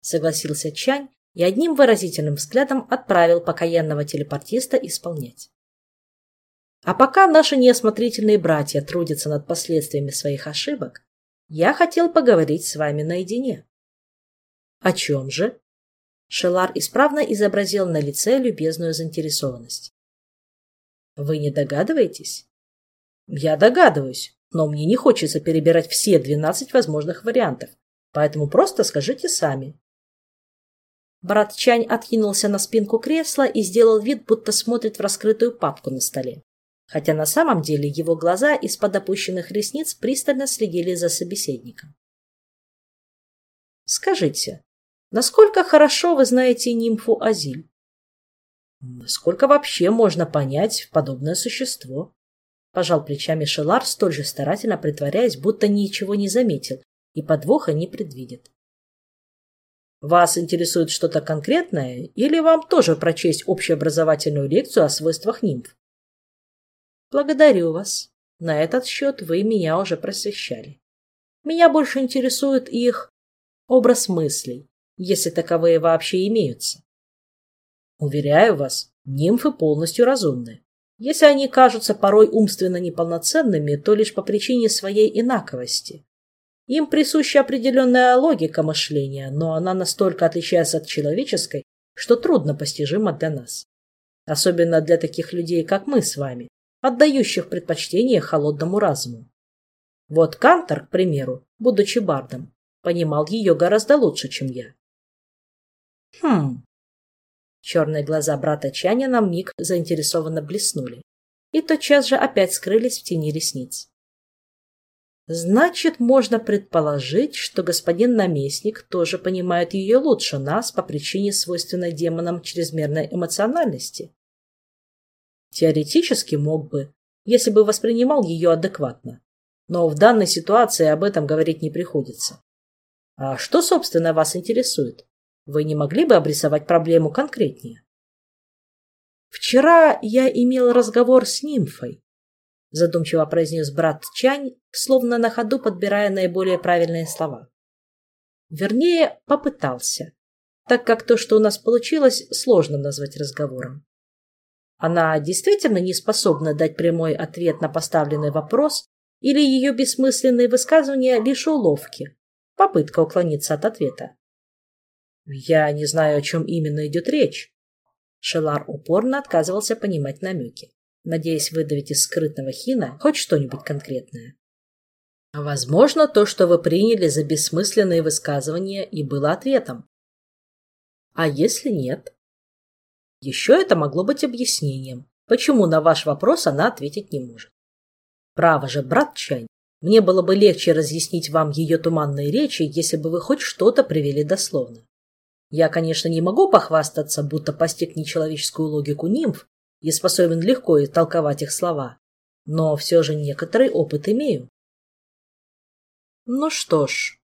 согласился Чань и одним выразительным взглядом отправил покаянного телепортиста исполнять. А пока наши неосмотрительные братья трудятся над последствиями своих ошибок, я хотел поговорить с вами наедине. О чем же? Шелар исправно изобразил на лице любезную заинтересованность. «Вы не догадываетесь?» «Я догадываюсь, но мне не хочется перебирать все двенадцать возможных вариантов, поэтому просто скажите сами». Брат Чань откинулся на спинку кресла и сделал вид, будто смотрит в раскрытую папку на столе, хотя на самом деле его глаза из-под опущенных ресниц пристально следили за собеседником. «Скажите, Насколько хорошо вы знаете нимфу Азиль? Насколько вообще можно понять подобное существо? Пожал плечами Шелар, столь же старательно притворяясь, будто ничего не заметил и подвоха не предвидит. Вас интересует что-то конкретное или вам тоже прочесть общеобразовательную лекцию о свойствах нимф? Благодарю вас. На этот счет вы меня уже просвещали. Меня больше интересует их образ мыслей, если таковые вообще имеются. Уверяю вас, нимфы полностью разумны. Если они кажутся порой умственно неполноценными, то лишь по причине своей инаковости. Им присуща определенная логика мышления, но она настолько отличается от человеческой, что трудно постижима для нас. Особенно для таких людей, как мы с вами, отдающих предпочтение холодному разуму. Вот Кантор, к примеру, будучи бардом, понимал ее гораздо лучше, чем я. Хм. Черные глаза брата Чаня на миг заинтересованно блеснули и тотчас же опять скрылись в тени ресниц. Значит, можно предположить, что господин наместник тоже понимает ее лучше нас по причине свойственной демонам чрезмерной эмоциональности. Теоретически мог бы, если бы воспринимал ее адекватно. Но в данной ситуации об этом говорить не приходится. А что, собственно, вас интересует? Вы не могли бы обрисовать проблему конкретнее? Вчера я имел разговор с нимфой, задумчиво произнес брат Чань, словно на ходу подбирая наиболее правильные слова. Вернее, попытался, так как то, что у нас получилось, сложно назвать разговором. Она действительно не способна дать прямой ответ на поставленный вопрос, или ее бессмысленные высказывания лишь уловки, попытка уклониться от ответа. Я не знаю, о чем именно идет речь. Шелар упорно отказывался понимать намеки, надеясь выдавить из скрытного хина хоть что-нибудь конкретное. Возможно, то, что вы приняли за бессмысленные высказывания, и было ответом. А если нет? Еще это могло быть объяснением, почему на ваш вопрос она ответить не может. Право же, брат Чань, мне было бы легче разъяснить вам ее туманные речи, если бы вы хоть что-то привели дословно. Я, конечно, не могу похвастаться, будто постиг нечеловеческую логику нимф и способен легко истолковать их слова, но все же некоторый опыт имею. Ну что ж,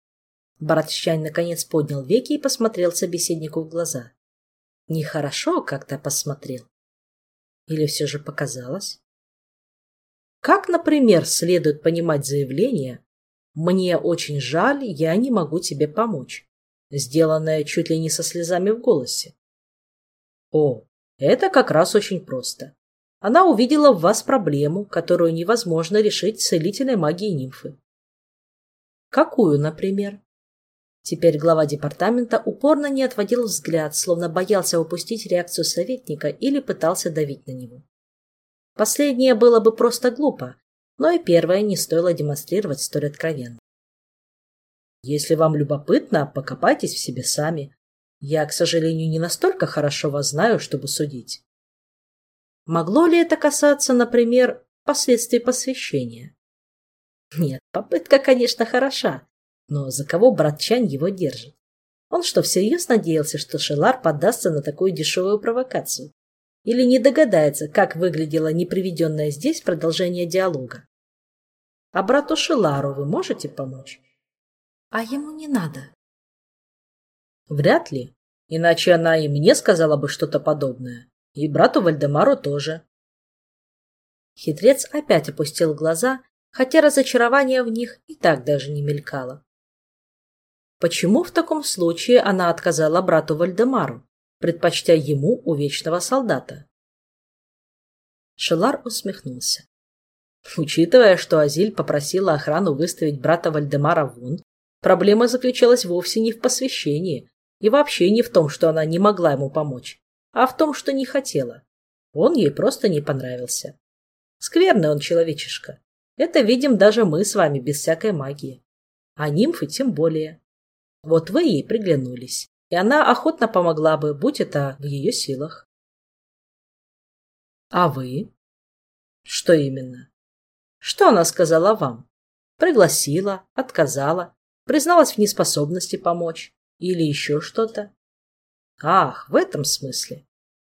Братщань наконец поднял веки и посмотрел собеседнику в глаза. Нехорошо как-то посмотрел. Или все же показалось? Как, например, следует понимать заявление «Мне очень жаль, я не могу тебе помочь», сделанное чуть ли не со слезами в голосе? О, это как раз очень просто. Она увидела в вас проблему, которую невозможно решить целительной магией нимфы. Какую, например? Теперь глава департамента упорно не отводил взгляд, словно боялся упустить реакцию советника или пытался давить на него. Последнее было бы просто глупо, но и первое не стоило демонстрировать столь откровенно. Если вам любопытно, покопайтесь в себе сами. Я, к сожалению, не настолько хорошо вас знаю, чтобы судить. Могло ли это касаться, например, последствий посвящения? Нет, попытка, конечно, хороша, но за кого брат Чань его держит? Он что, всерьез надеялся, что Шелар поддастся на такую дешевую провокацию? Или не догадается, как выглядело неприведенное здесь продолжение диалога? А брату Шелару вы можете помочь? А ему не надо. Вряд ли. Иначе она и мне сказала бы что-то подобное. И брату Вальдемару тоже. Хитрец опять опустил глаза хотя разочарование в них и так даже не мелькало. Почему в таком случае она отказала брату Вальдемару, предпочтя ему увечного солдата? Шелар усмехнулся. Учитывая, что Азиль попросила охрану выставить брата Вальдемара вон, проблема заключалась вовсе не в посвящении и вообще не в том, что она не могла ему помочь, а в том, что не хотела. Он ей просто не понравился. Скверный он человечишка, это видим даже мы с вами без всякой магии. А нимфы тем более. Вот вы ей приглянулись, и она охотно помогла бы, будь это в ее силах. А вы? Что именно? Что она сказала вам? Пригласила, отказала, призналась в неспособности помочь или еще что-то? Ах, в этом смысле.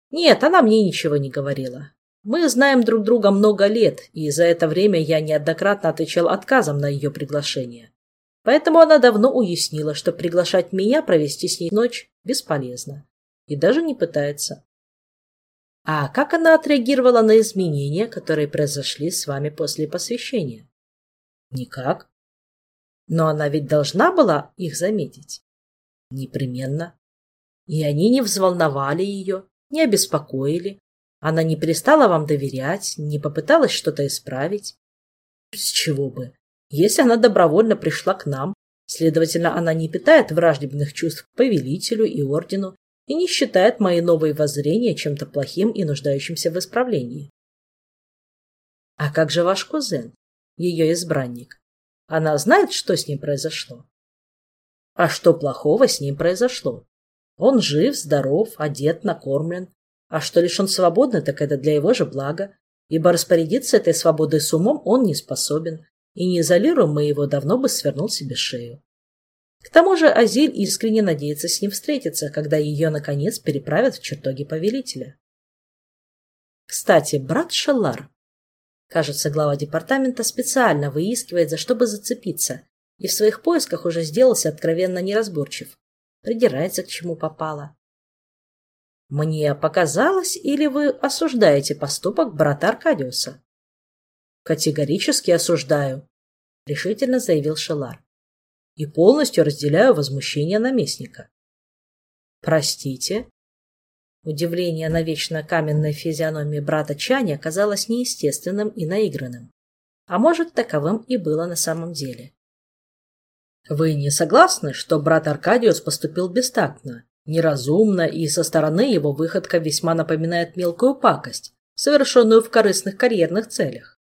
Нет, она мне ничего не говорила. Мы знаем друг друга много лет, и за это время я неоднократно отвечал отказом на ее приглашение. Поэтому она давно уяснила, что приглашать меня провести с ней ночь бесполезно. И даже не пытается. А как она отреагировала на изменения, которые произошли с вами после посвящения? Никак. Но она ведь должна была их заметить. Непременно. И они не взволновали ее, не обеспокоили, она не перестала вам доверять, не попыталась что-то исправить. С чего бы? Если она добровольно пришла к нам, следовательно, она не питает враждебных чувств к повелителю и ордену и не считает мои новые воззрения чем-то плохим и нуждающимся в исправлении. А как же ваш кузен, ее избранник? Она знает, что с ним произошло? А что плохого с ним произошло? Он жив, здоров, одет, накормлен, а что лишь он свободный, так это для его же блага, ибо распорядиться этой свободой с умом он не способен, и не изолируем мы его, давно бы свернул себе шею. К тому же Азиль искренне надеется с ним встретиться, когда ее, наконец, переправят в чертоги повелителя. Кстати, брат Шаллар, кажется, глава департамента специально выискивает, за что бы зацепиться, и в своих поисках уже сделался откровенно неразборчив. Придирается к чему попало. Мне показалось, или вы осуждаете поступок брата Аркадиуса? Категорически осуждаю, решительно заявил Шелар. И полностью разделяю возмущение наместника. Простите? Удивление на вечно каменной физиономии брата Чани оказалось неестественным и наигранным. А может, таковым и было на самом деле. Вы не согласны, что брат Аркадиус поступил бестактно, неразумно и со стороны его выходка весьма напоминает мелкую пакость, совершенную в корыстных карьерных целях?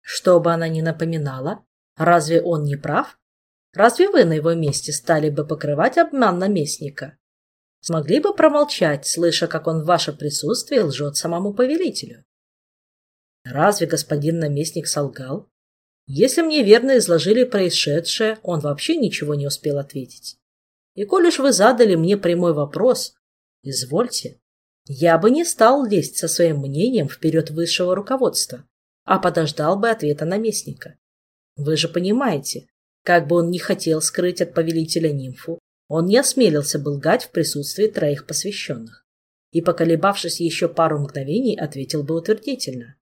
Что бы она ни напоминала, разве он не прав? Разве вы на его месте стали бы покрывать обман наместника? Смогли бы промолчать, слыша, как он в ваше присутствие лжет самому повелителю? Разве господин наместник солгал? Если мне верно изложили происшедшее, он вообще ничего не успел ответить. И коль уж вы задали мне прямой вопрос, извольте, я бы не стал лезть со своим мнением вперед высшего руководства, а подождал бы ответа наместника. Вы же понимаете, как бы он ни хотел скрыть от повелителя нимфу, он не осмелился бы лгать в присутствии троих посвященных. И, поколебавшись еще пару мгновений, ответил бы утвердительно.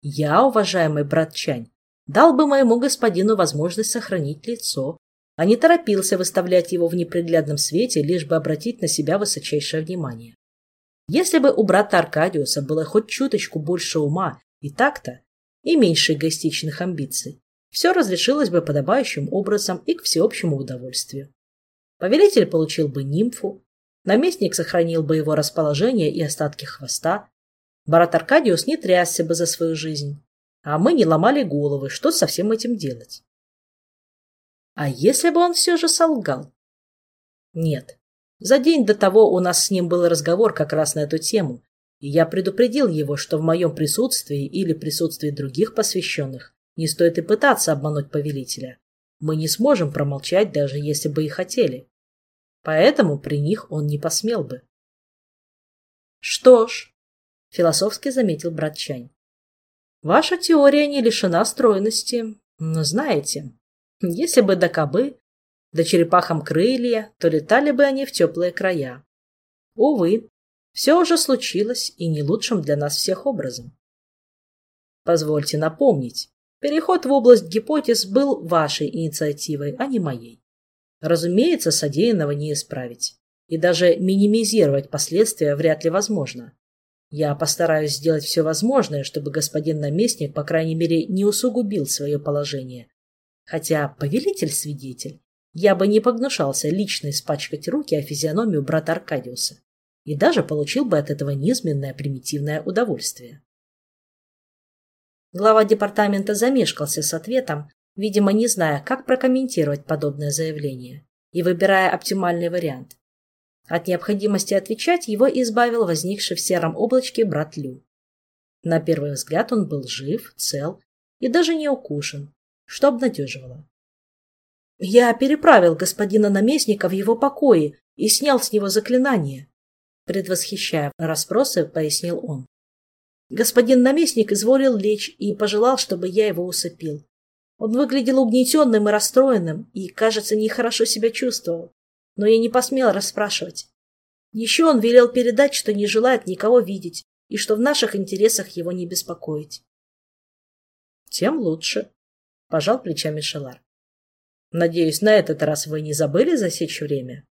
«Я, уважаемый брат Чань, дал бы моему господину возможность сохранить лицо, а не торопился выставлять его в неприглядном свете, лишь бы обратить на себя высочайшее внимание. Если бы у брата Аркадиуса было хоть чуточку больше ума и так-то, и меньше эгоистичных амбиций, все разрешилось бы подобающим образом и к всеобщему удовольствию. Повелитель получил бы нимфу, наместник сохранил бы его расположение и остатки хвоста, брат Аркадиус не трясся бы за свою жизнь, а мы не ломали головы, что со всем этим делать. А если бы он все же солгал? Нет. За день до того у нас с ним был разговор как раз на эту тему, и я предупредил его, что в моем присутствии или присутствии других посвященных не стоит и пытаться обмануть повелителя. Мы не сможем промолчать, даже если бы и хотели. Поэтому при них он не посмел бы. Что ж, философски заметил брат Чань, Ваша теория не лишена стройности, но знаете, если бы до кобы, да черепахам крылья, то летали бы они в теплые края. Увы, все уже случилось и не лучшим для нас всех образом. Позвольте напомнить, переход в область гипотез был вашей инициативой, а не моей. Разумеется, содеянного не исправить. И даже минимизировать последствия вряд ли возможно. Я постараюсь сделать все возможное, чтобы господин наместник, по крайней мере, не усугубил свое положение. Хотя повелитель-свидетель, я бы не погнушался лично испачкать руки о физиономию брата Аркадиуса и даже получил бы от этого низменное примитивное удовольствие. Глава департамента замешкался с ответом, видимо, не зная, как прокомментировать подобное заявление и выбирая оптимальный вариант. От необходимости отвечать его избавил возникший в сером облачке брат Лю. На первый взгляд он был жив, цел и даже не укушен, что обнадеживало. «Я переправил господина наместника в его покои и снял с него заклинание», предвосхищая расспросы, пояснил он. Господин наместник изволил лечь и пожелал, чтобы я его усыпил. Он выглядел угнетенным и расстроенным, и, кажется, нехорошо себя чувствовал но я не посмел расспрашивать. Еще он велел передать, что не желает никого видеть и что в наших интересах его не беспокоить. Тем лучше, пожал плечами Шелар. Надеюсь, на этот раз вы не забыли засечь время?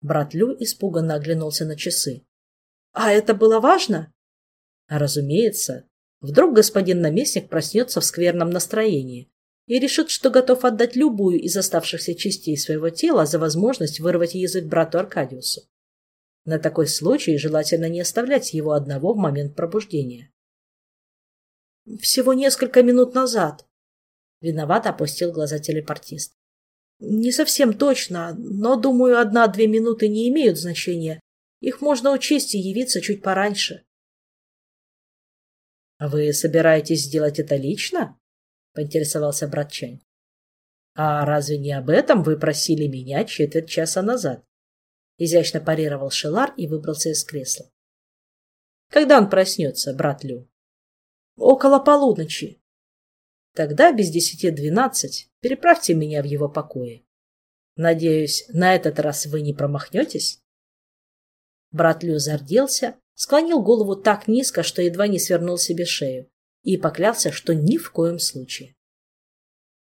Брат Лю испуганно оглянулся на часы. А это было важно? Разумеется. Вдруг господин наместник проснется в скверном настроении и решит, что готов отдать любую из оставшихся частей своего тела за возможность вырвать язык брату Аркадиусу. На такой случай желательно не оставлять его одного в момент пробуждения. «Всего несколько минут назад», — виноват опустил глаза телепортист. «Не совсем точно, но, думаю, одна-две минуты не имеют значения. Их можно учесть и явиться чуть пораньше». «А «Вы собираетесь сделать это лично?» — поинтересовался брат Чань. «А разве не об этом вы просили меня четверть часа назад?» Изящно парировал Шелар и выбрался из кресла. «Когда он проснется, брат Лю?» «Около полуночи». Тогда без десяти двенадцать переправьте меня в его покое. Надеюсь, на этот раз вы не промахнетесь? Брат Лю зарделся, склонил голову так низко, что едва не свернул себе шею, и поклялся, что ни в коем случае.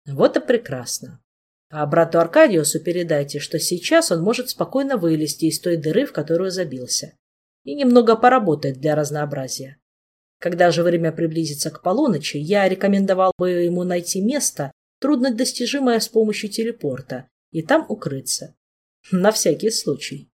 Вот и прекрасно. А брату Аркадиусу передайте, что сейчас он может спокойно вылезти из той дыры, в которую забился, и немного поработать для разнообразия. Когда же время приблизится к полуночи, я рекомендовал бы ему найти место, труднодостижимое с помощью телепорта, и там укрыться. На всякий случай.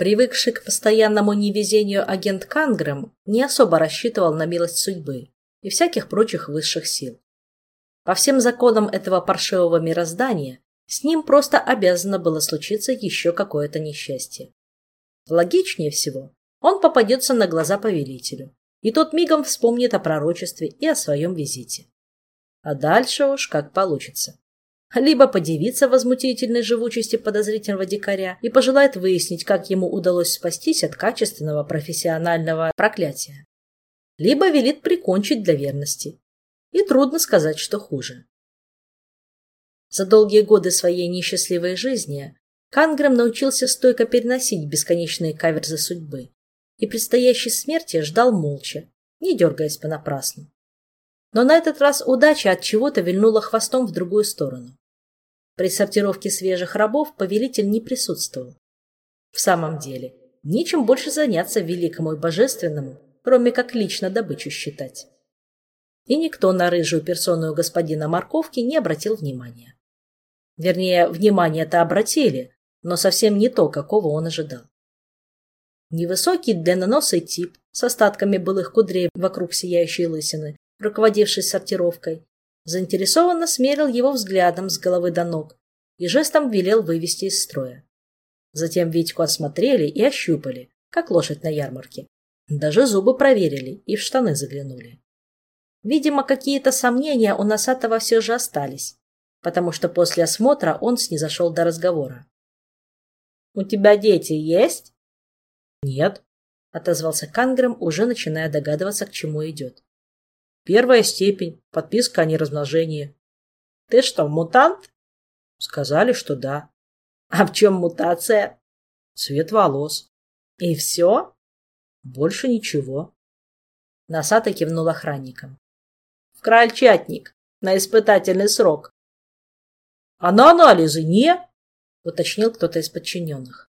Привыкший к постоянному невезению агент Кангрэм не особо рассчитывал на милость судьбы и всяких прочих высших сил. По всем законам этого паршивого мироздания с ним просто обязано было случиться еще какое-то несчастье. Логичнее всего, он попадется на глаза повелителю, и тот мигом вспомнит о пророчестве и о своем визите. А дальше уж как получится либо подивиться возмутительной живучести подозрительного дикаря и пожелает выяснить, как ему удалось спастись от качественного профессионального проклятия, либо велит прикончить для верности. И трудно сказать, что хуже. За долгие годы своей несчастливой жизни Кангрэм научился стойко переносить бесконечные каверзы судьбы и предстоящей смерти ждал молча, не дергаясь понапрасну. Но на этот раз удача от чего-то вильнула хвостом в другую сторону. При сортировке свежих рабов повелитель не присутствовал. В самом деле, нечем больше заняться великому и божественному, кроме как лично добычу считать. И никто на рыжую персону господина Морковки не обратил внимания. Вернее, внимание-то обратили, но совсем не то, какого он ожидал. Невысокий длинноносый тип с остатками былых кудрей вокруг сияющей лысины, руководивший сортировкой, заинтересованно смерил его взглядом с головы до ног и жестом велел вывести из строя. Затем Витьку осмотрели и ощупали, как лошадь на ярмарке. Даже зубы проверили и в штаны заглянули. Видимо, какие-то сомнения у Носатого все же остались, потому что после осмотра он снизошел до разговора. «У тебя дети есть?» «Нет», — отозвался Канграм, уже начиная догадываться, к чему идет. Первая степень, подписка о неразмножении. Ты что, мутант? Сказали, что да. А в чем мутация? Цвет волос. И все? Больше ничего. Носатый кивнул охранникам. В крольчатник, на испытательный срок. А на анализы не? Уточнил кто-то из подчиненных.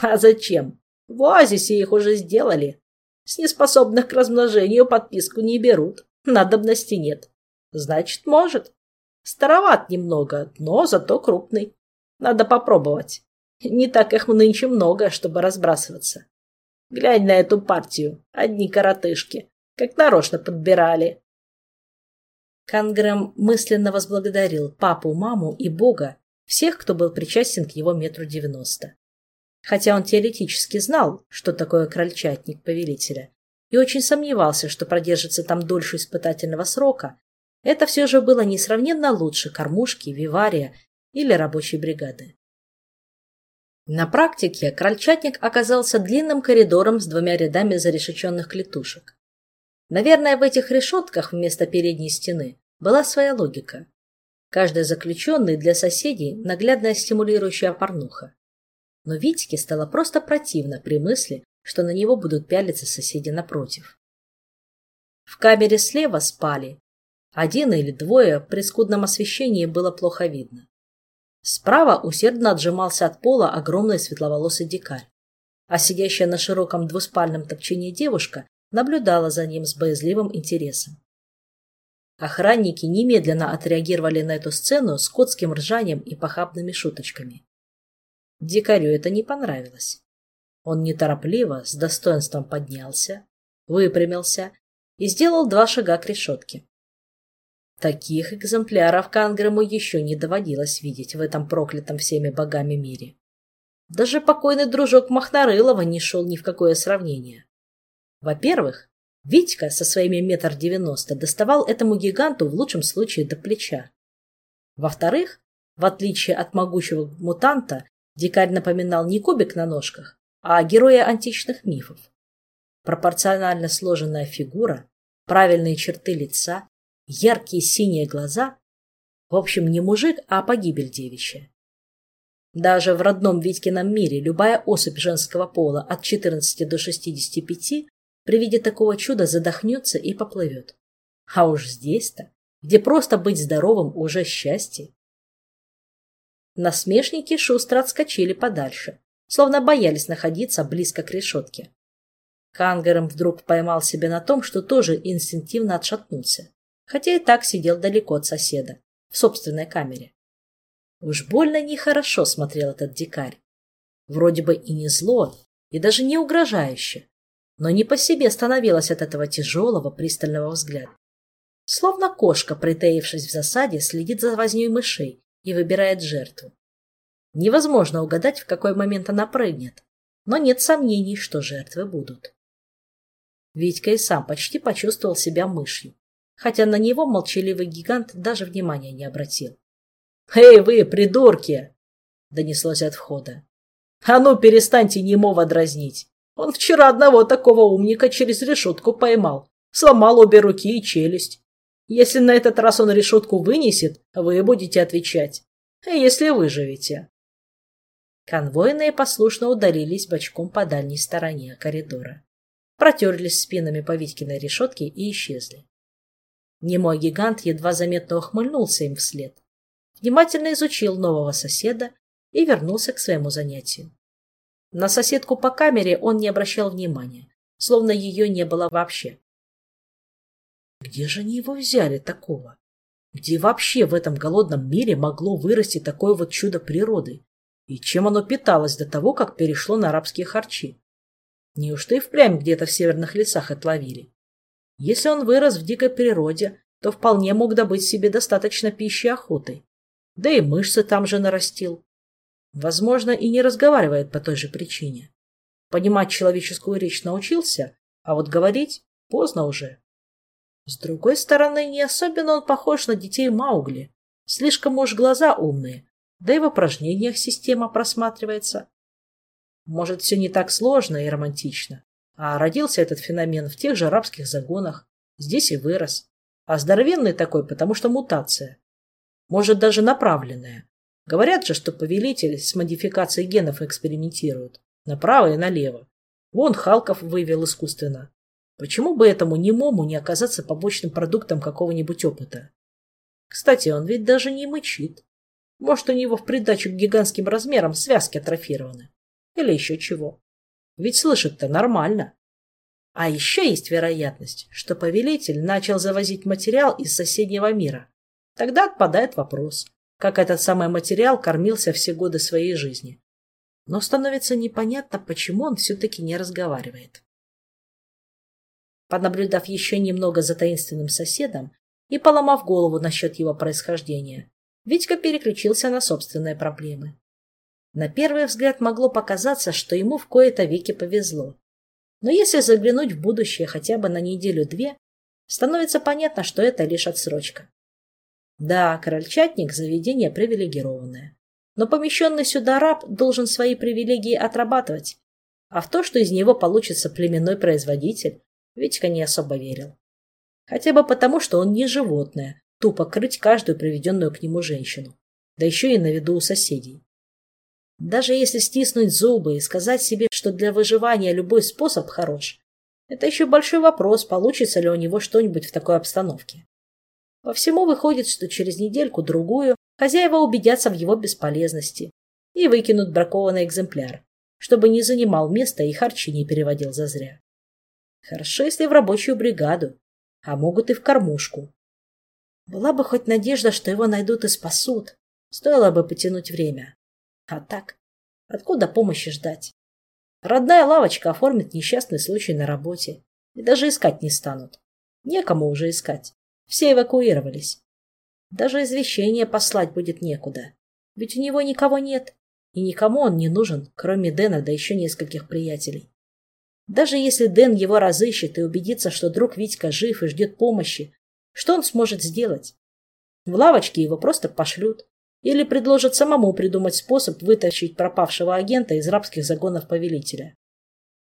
А зачем? В оазисе их уже сделали. С неспособных к размножению подписку не берут. Надобности нет. Значит, может. Староват немного, но зато крупный. Надо попробовать. Не так их нынче много, чтобы разбрасываться. Глянь на эту партию. Одни коротышки. Как нарочно подбирали. Кангрэм мысленно возблагодарил папу, маму и Бога, всех, кто был причастен к его метру девяносто. Хотя он теоретически знал, что такое крольчатник повелителя, и очень сомневался, что продержится там дольше испытательного срока, это все же было несравненно лучше кормушки, вивария или рабочей бригады. На практике крольчатник оказался длинным коридором с двумя рядами зарешеченных клетушек. Наверное, в этих решетках вместо передней стены была своя логика. Каждый заключенный для соседей наглядная стимулирующая порнуха. Но Витьке стало просто противно при мысли, что на него будут пялиться соседи напротив. В камере слева спали. Один или двое при скудном освещении было плохо видно. Справа усердно отжимался от пола огромный светловолосый дикарь, а сидящая на широком двуспальном топчине девушка наблюдала за ним с боязливым интересом. Охранники немедленно отреагировали на эту сцену скотским ржанием и похабными шуточками. Дикарю это не понравилось. Он неторопливо, с достоинством поднялся, выпрямился и сделал два шага к решетке. Таких экземпляров Кангрему еще не доводилось видеть в этом проклятом всеми богами мире. Даже покойный дружок Махнарылова не шел ни в какое сравнение. Во-первых, Витька со своими метр девяносто доставал этому гиганту в лучшем случае до плеча. Во-вторых, в отличие от могучего мутанта, дикарь напоминал не кубик на ножках, а героя античных мифов. Пропорционально сложенная фигура, правильные черты лица, яркие синие глаза. В общем, не мужик, а погибель девичья. Даже в родном Витькином мире любая особь женского пола от 14 до 65 при виде такого чуда задохнется и поплывет. А уж здесь-то, где просто быть здоровым уже счастье. Насмешники шустро отскочили подальше, словно боялись находиться близко к решетке. Кангаром вдруг поймал себя на том, что тоже инстинктивно отшатнулся, хотя и так сидел далеко от соседа, в собственной камере. Уж больно нехорошо смотрел этот дикарь. Вроде бы и не зло, и даже не угрожающе, но не по себе становилось от этого тяжелого пристального взгляда. Словно кошка, притаившись в засаде, следит за возней мышей и выбирает жертву. Невозможно угадать, в какой момент она прыгнет, но нет сомнений, что жертвы будут. Витька и сам почти почувствовал себя мышью, хотя на него молчаливый гигант даже внимания не обратил. «Эй вы, придурки!» — донеслось от входа. «А ну, перестаньте немого дразнить! Он вчера одного такого умника через решетку поймал, сломал обе руки и челюсть. Если на этот раз он решетку вынесет, вы будете отвечать. Если выживете». Конвойные послушно удалились бочком по дальней стороне коридора. Протерлись спинами по Витькиной решетке и исчезли. Немой гигант едва заметно ухмыльнулся им вслед, внимательно изучил нового соседа и вернулся к своему занятию. На соседку по камере он не обращал внимания, словно ее не было вообще. Где же они его взяли такого? Где вообще в этом голодном мире могло вырасти такое вот чудо природы? И чем оно питалось до того, как перешло на арабские харчи? Неужто и впрямь где-то в северных лесах отловили? Если он вырос в дикой природе, то вполне мог добыть себе достаточно пищи охотой. Да и мышцы там же нарастил. Возможно, и не разговаривает по той же причине. Понимать человеческую речь научился, а вот говорить поздно уже. С другой стороны, не особенно он похож на детей Маугли. Слишком уж глаза умные, да и в упражнениях система просматривается. Может, все не так сложно и романтично. А родился этот феномен в тех же арабских загонах. Здесь и вырос. А здоровенный такой, потому что мутация. Может, даже направленная. Говорят же, что повелитель с модификацией генов экспериментирует. Направо и налево. Вон Халков вывел искусственно. Почему бы этому немому не оказаться побочным продуктом какого-нибудь опыта? Кстати, он ведь даже не мычит. Может, у него в придачу к гигантским размерам связки атрофированы. Или еще чего. Ведь слышит-то нормально. А еще есть вероятность, что повелитель начал завозить материал из соседнего мира. Тогда отпадает вопрос, как этот самый материал кормился все годы своей жизни. Но становится непонятно, почему он все-таки не разговаривает. Понаблюдав еще немного за таинственным соседом и поломав голову насчет его происхождения, Витька переключился на собственные проблемы. На первый взгляд могло показаться, что ему в кои-то веки повезло. Но если заглянуть в будущее хотя бы на неделю-две, становится понятно, что это лишь отсрочка. Да, крольчатник – заведение привилегированное. Но помещенный сюда раб должен свои привилегии отрабатывать. А в то, что из него получится племенной производитель, Витька не особо верил. Хотя бы потому, что он не животное, тупо крыть каждую приведенную к нему женщину. Да еще и на виду у соседей. Даже если стиснуть зубы и сказать себе, что для выживания любой способ хорош, это еще большой вопрос, получится ли у него что-нибудь в такой обстановке. По всему выходит, что через недельку-другую хозяева убедятся в его бесполезности и выкинут бракованный экземпляр, чтобы не занимал места и харчи не переводил зазря. Хорошо, если в рабочую бригаду, а могут и в кормушку. Была бы хоть надежда, что его найдут и спасут. Стоило бы потянуть время. А так, откуда помощи ждать? Родная лавочка оформит несчастный случай на работе и даже искать не станут. Некому уже искать. Все эвакуировались. Даже извещение послать будет некуда. Ведь у него никого нет. И никому он не нужен, кроме Дэна да еще нескольких приятелей. Даже если Дэн его разыщет и убедится, что друг Витька жив и ждет помощи, что он сможет сделать? В лавочке его просто пошлют. Или предложат самому придумать способ вытащить пропавшего агента из рабских загонов повелителя.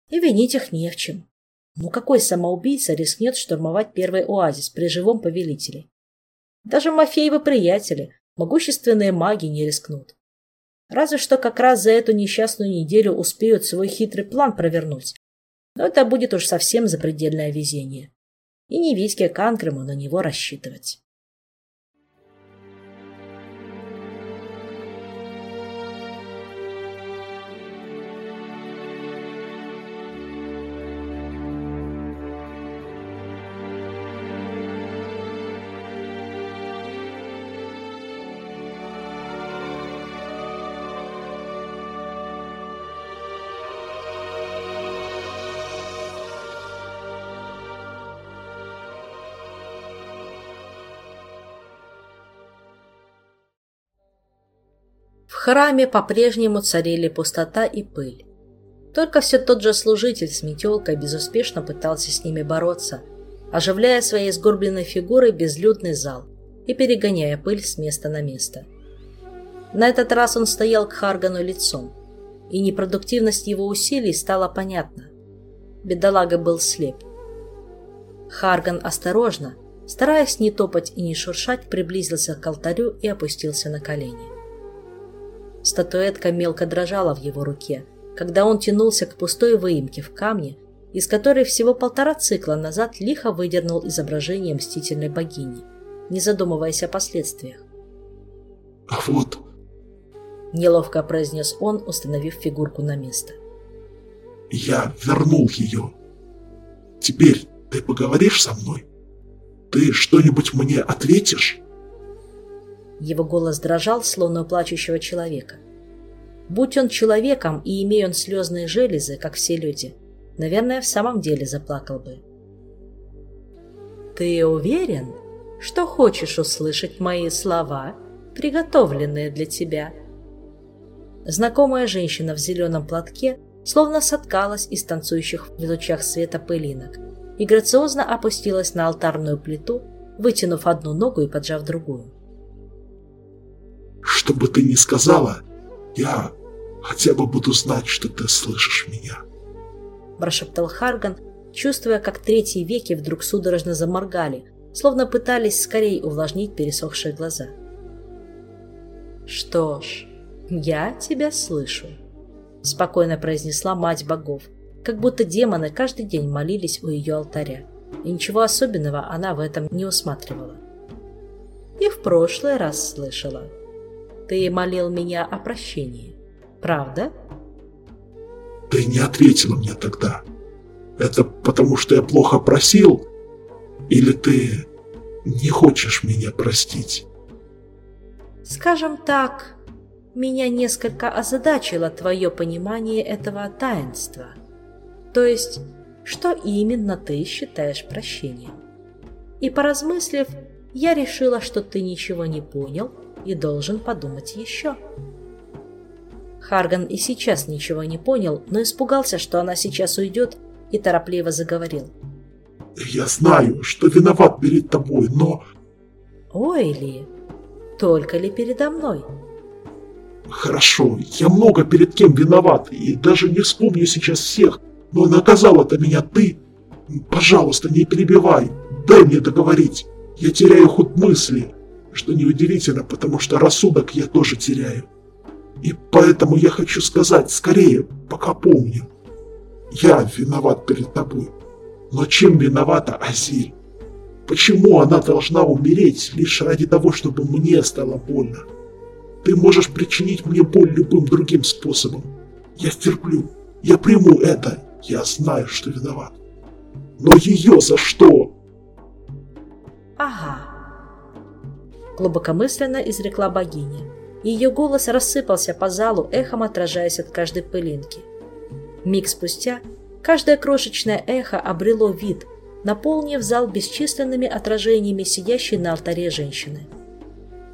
И винить их не в чем. Ну какой самоубийца рискнет штурмовать первый оазис при живом повелителе? Даже мафеевы приятели, могущественные маги не рискнут. Разве что как раз за эту несчастную неделю успеют свой хитрый план провернуть. Но это будет уж совсем запредельное везение. И не Витьке Канкрему на него рассчитывать. Храме по-прежнему царили пустота и пыль. Только все тот же служитель с метелкой безуспешно пытался с ними бороться, оживляя своей сгорбленной фигурой безлюдный зал и перегоняя пыль с места на место. На этот раз он стоял к Харгану лицом, и непродуктивность его усилий стала понятна. Бедолага был слеп. Харган осторожно, стараясь не топать и не шуршать, приблизился к алтарю и опустился на колени. Статуэтка мелко дрожала в его руке, когда он тянулся к пустой выемке в камне, из которой всего полтора цикла назад лихо выдернул изображение мстительной богини, не задумываясь о последствиях. «А вот...» — неловко произнес он, установив фигурку на место. «Я вернул ее. Теперь ты поговоришь со мной? Ты что-нибудь мне ответишь?» Его голос дрожал, словно у плачущего человека. Будь он человеком и имея он слезные железы, как все люди, наверное, в самом деле заплакал бы. «Ты уверен, что хочешь услышать мои слова, приготовленные для тебя?» Знакомая женщина в зеленом платке словно соткалась из танцующих в лучах света пылинок и грациозно опустилась на алтарную плиту, вытянув одну ногу и поджав другую. Что бы ты ни сказала, я хотя бы буду знать, что ты слышишь меня. Прошептал Харган, чувствуя, как третьи веки вдруг судорожно заморгали, словно пытались скорее увлажнить пересохшие глаза. «Что ж, я тебя слышу», — спокойно произнесла мать богов, как будто демоны каждый день молились у ее алтаря, и ничего особенного она в этом не усматривала. «И в прошлый раз слышала», ты молил меня о прощении, правда? Ты не ответила мне тогда. Это потому, что я плохо просил? Или ты не хочешь меня простить? Скажем так, меня несколько озадачило твое понимание этого таинства. То есть, что именно ты считаешь прощением? И поразмыслив, я решила, что ты ничего не понял и должен подумать еще. Харган и сейчас ничего не понял, но испугался, что она сейчас уйдет, и торопливо заговорил. «Я знаю, что виноват перед тобой, но...» «Ой ли, только ли передо мной?» «Хорошо, я много перед кем виноват, и даже не вспомню сейчас всех, но наказала-то меня ты. Пожалуйста, не перебивай, дай мне договорить, я теряю ход мысли что неудивительно, потому что рассудок я тоже теряю. И поэтому я хочу сказать скорее, пока помню. Я виноват перед тобой. Но чем виновата Азиль? Почему она должна умереть лишь ради того, чтобы мне стало больно? Ты можешь причинить мне боль любым другим способом. Я стерплю. Я приму это. Я знаю, что виноват. Но ее за что? Ага, глубокомысленно изрекла богиня. Ее голос рассыпался по залу, эхом отражаясь от каждой пылинки. Миг спустя каждое крошечное эхо обрело вид, наполнив зал бесчисленными отражениями сидящей на алтаре женщины.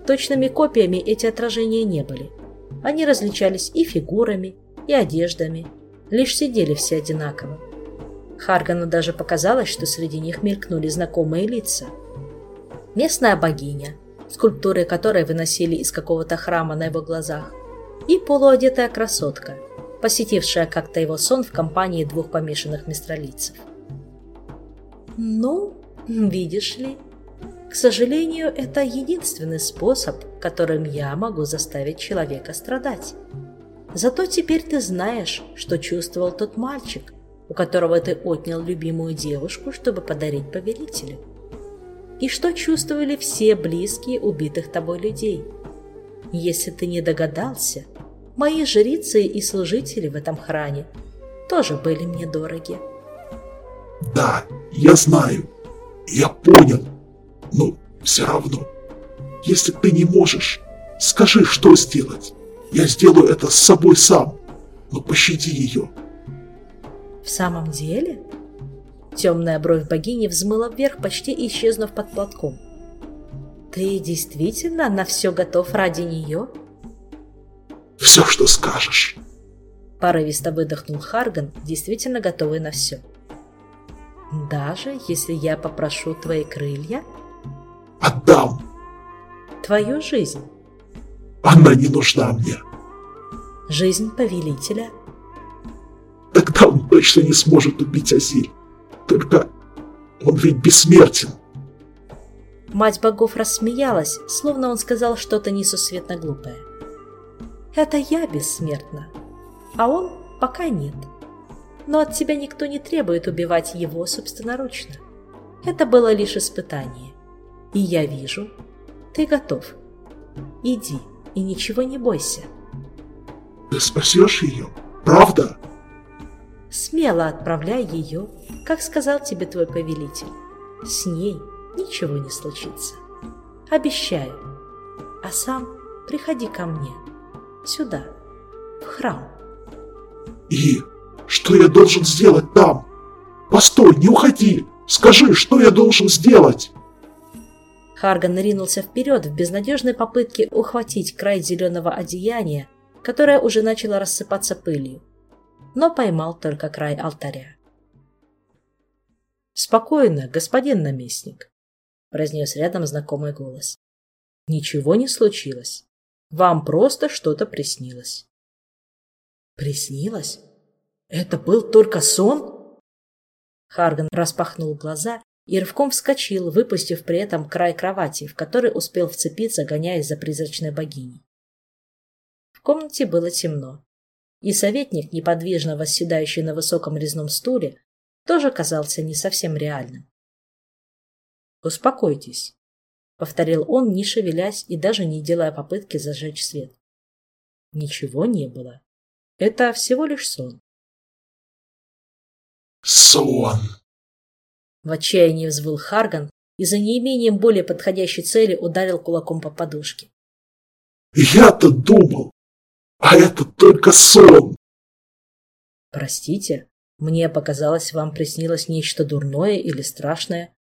Точными копиями эти отражения не были. Они различались и фигурами, и одеждами, лишь сидели все одинаково. Харгану даже показалось, что среди них мелькнули знакомые лица. Местная богиня, скульптуры которой выносили из какого-то храма на его глазах, и полуодетая красотка, посетившая как-то его сон в компании двух помешанных мистралийцев. «Ну, видишь ли, к сожалению, это единственный способ, которым я могу заставить человека страдать. Зато теперь ты знаешь, что чувствовал тот мальчик, у которого ты отнял любимую девушку, чтобы подарить повелителю. И что чувствовали все близкие убитых тобой людей. Если ты не догадался, мои жрицы и служители в этом храме тоже были мне дороги. Да, я знаю. Я понял. Но все равно, если ты не можешь, скажи, что сделать. Я сделаю это с собой сам, но пощади ее. В самом деле? Темная бровь богини взмыла вверх, почти исчезнув под платком. Ты действительно на все готов ради нее? Все, что скажешь. Порывисто выдохнул Харган, действительно готовый на все. Даже если я попрошу твои крылья? Отдам. Твою жизнь. Она не нужна мне. Жизнь повелителя? Тогда он точно не сможет убить Азиль. Только он ведь бессмертен. Мать богов рассмеялась, словно он сказал что-то несусветно глупое. Это я бессмертна, а он пока нет. Но от тебя никто не требует убивать его собственноручно. Это было лишь испытание. И я вижу, ты готов. Иди и ничего не бойся. Ты спасешь ее, правда? Смело отправляй ее, как сказал тебе твой повелитель. С ней ничего не случится. Обещаю. А сам приходи ко мне. Сюда, в храм. И что я должен сделать там? Постой, не уходи! Скажи, что я должен сделать? Харган ринулся вперед в безнадежной попытке ухватить край зеленого одеяния, которое уже начало рассыпаться пылью, но поймал только край алтаря. «Спокойно, господин наместник», — произнес рядом знакомый голос. «Ничего не случилось. Вам просто что-то приснилось». «Приснилось? Это был только сон?» Харган распахнул глаза и рывком вскочил, выпустив при этом край кровати, в который успел вцепиться, гоняясь за призрачной богиней. В комнате было темно, и советник, неподвижно восседающий на высоком резном стуле, тоже казался не совсем реальным. «Успокойтесь», — повторил он, не шевелясь и даже не делая попытки зажечь свет. Ничего не было. Это всего лишь сон. «Сон!» В отчаянии взвыл Харган и за неимением более подходящей цели ударил кулаком по подушке. «Я-то думал, а это только сон!» «Простите, мне показалось, вам приснилось нечто дурное или страшное.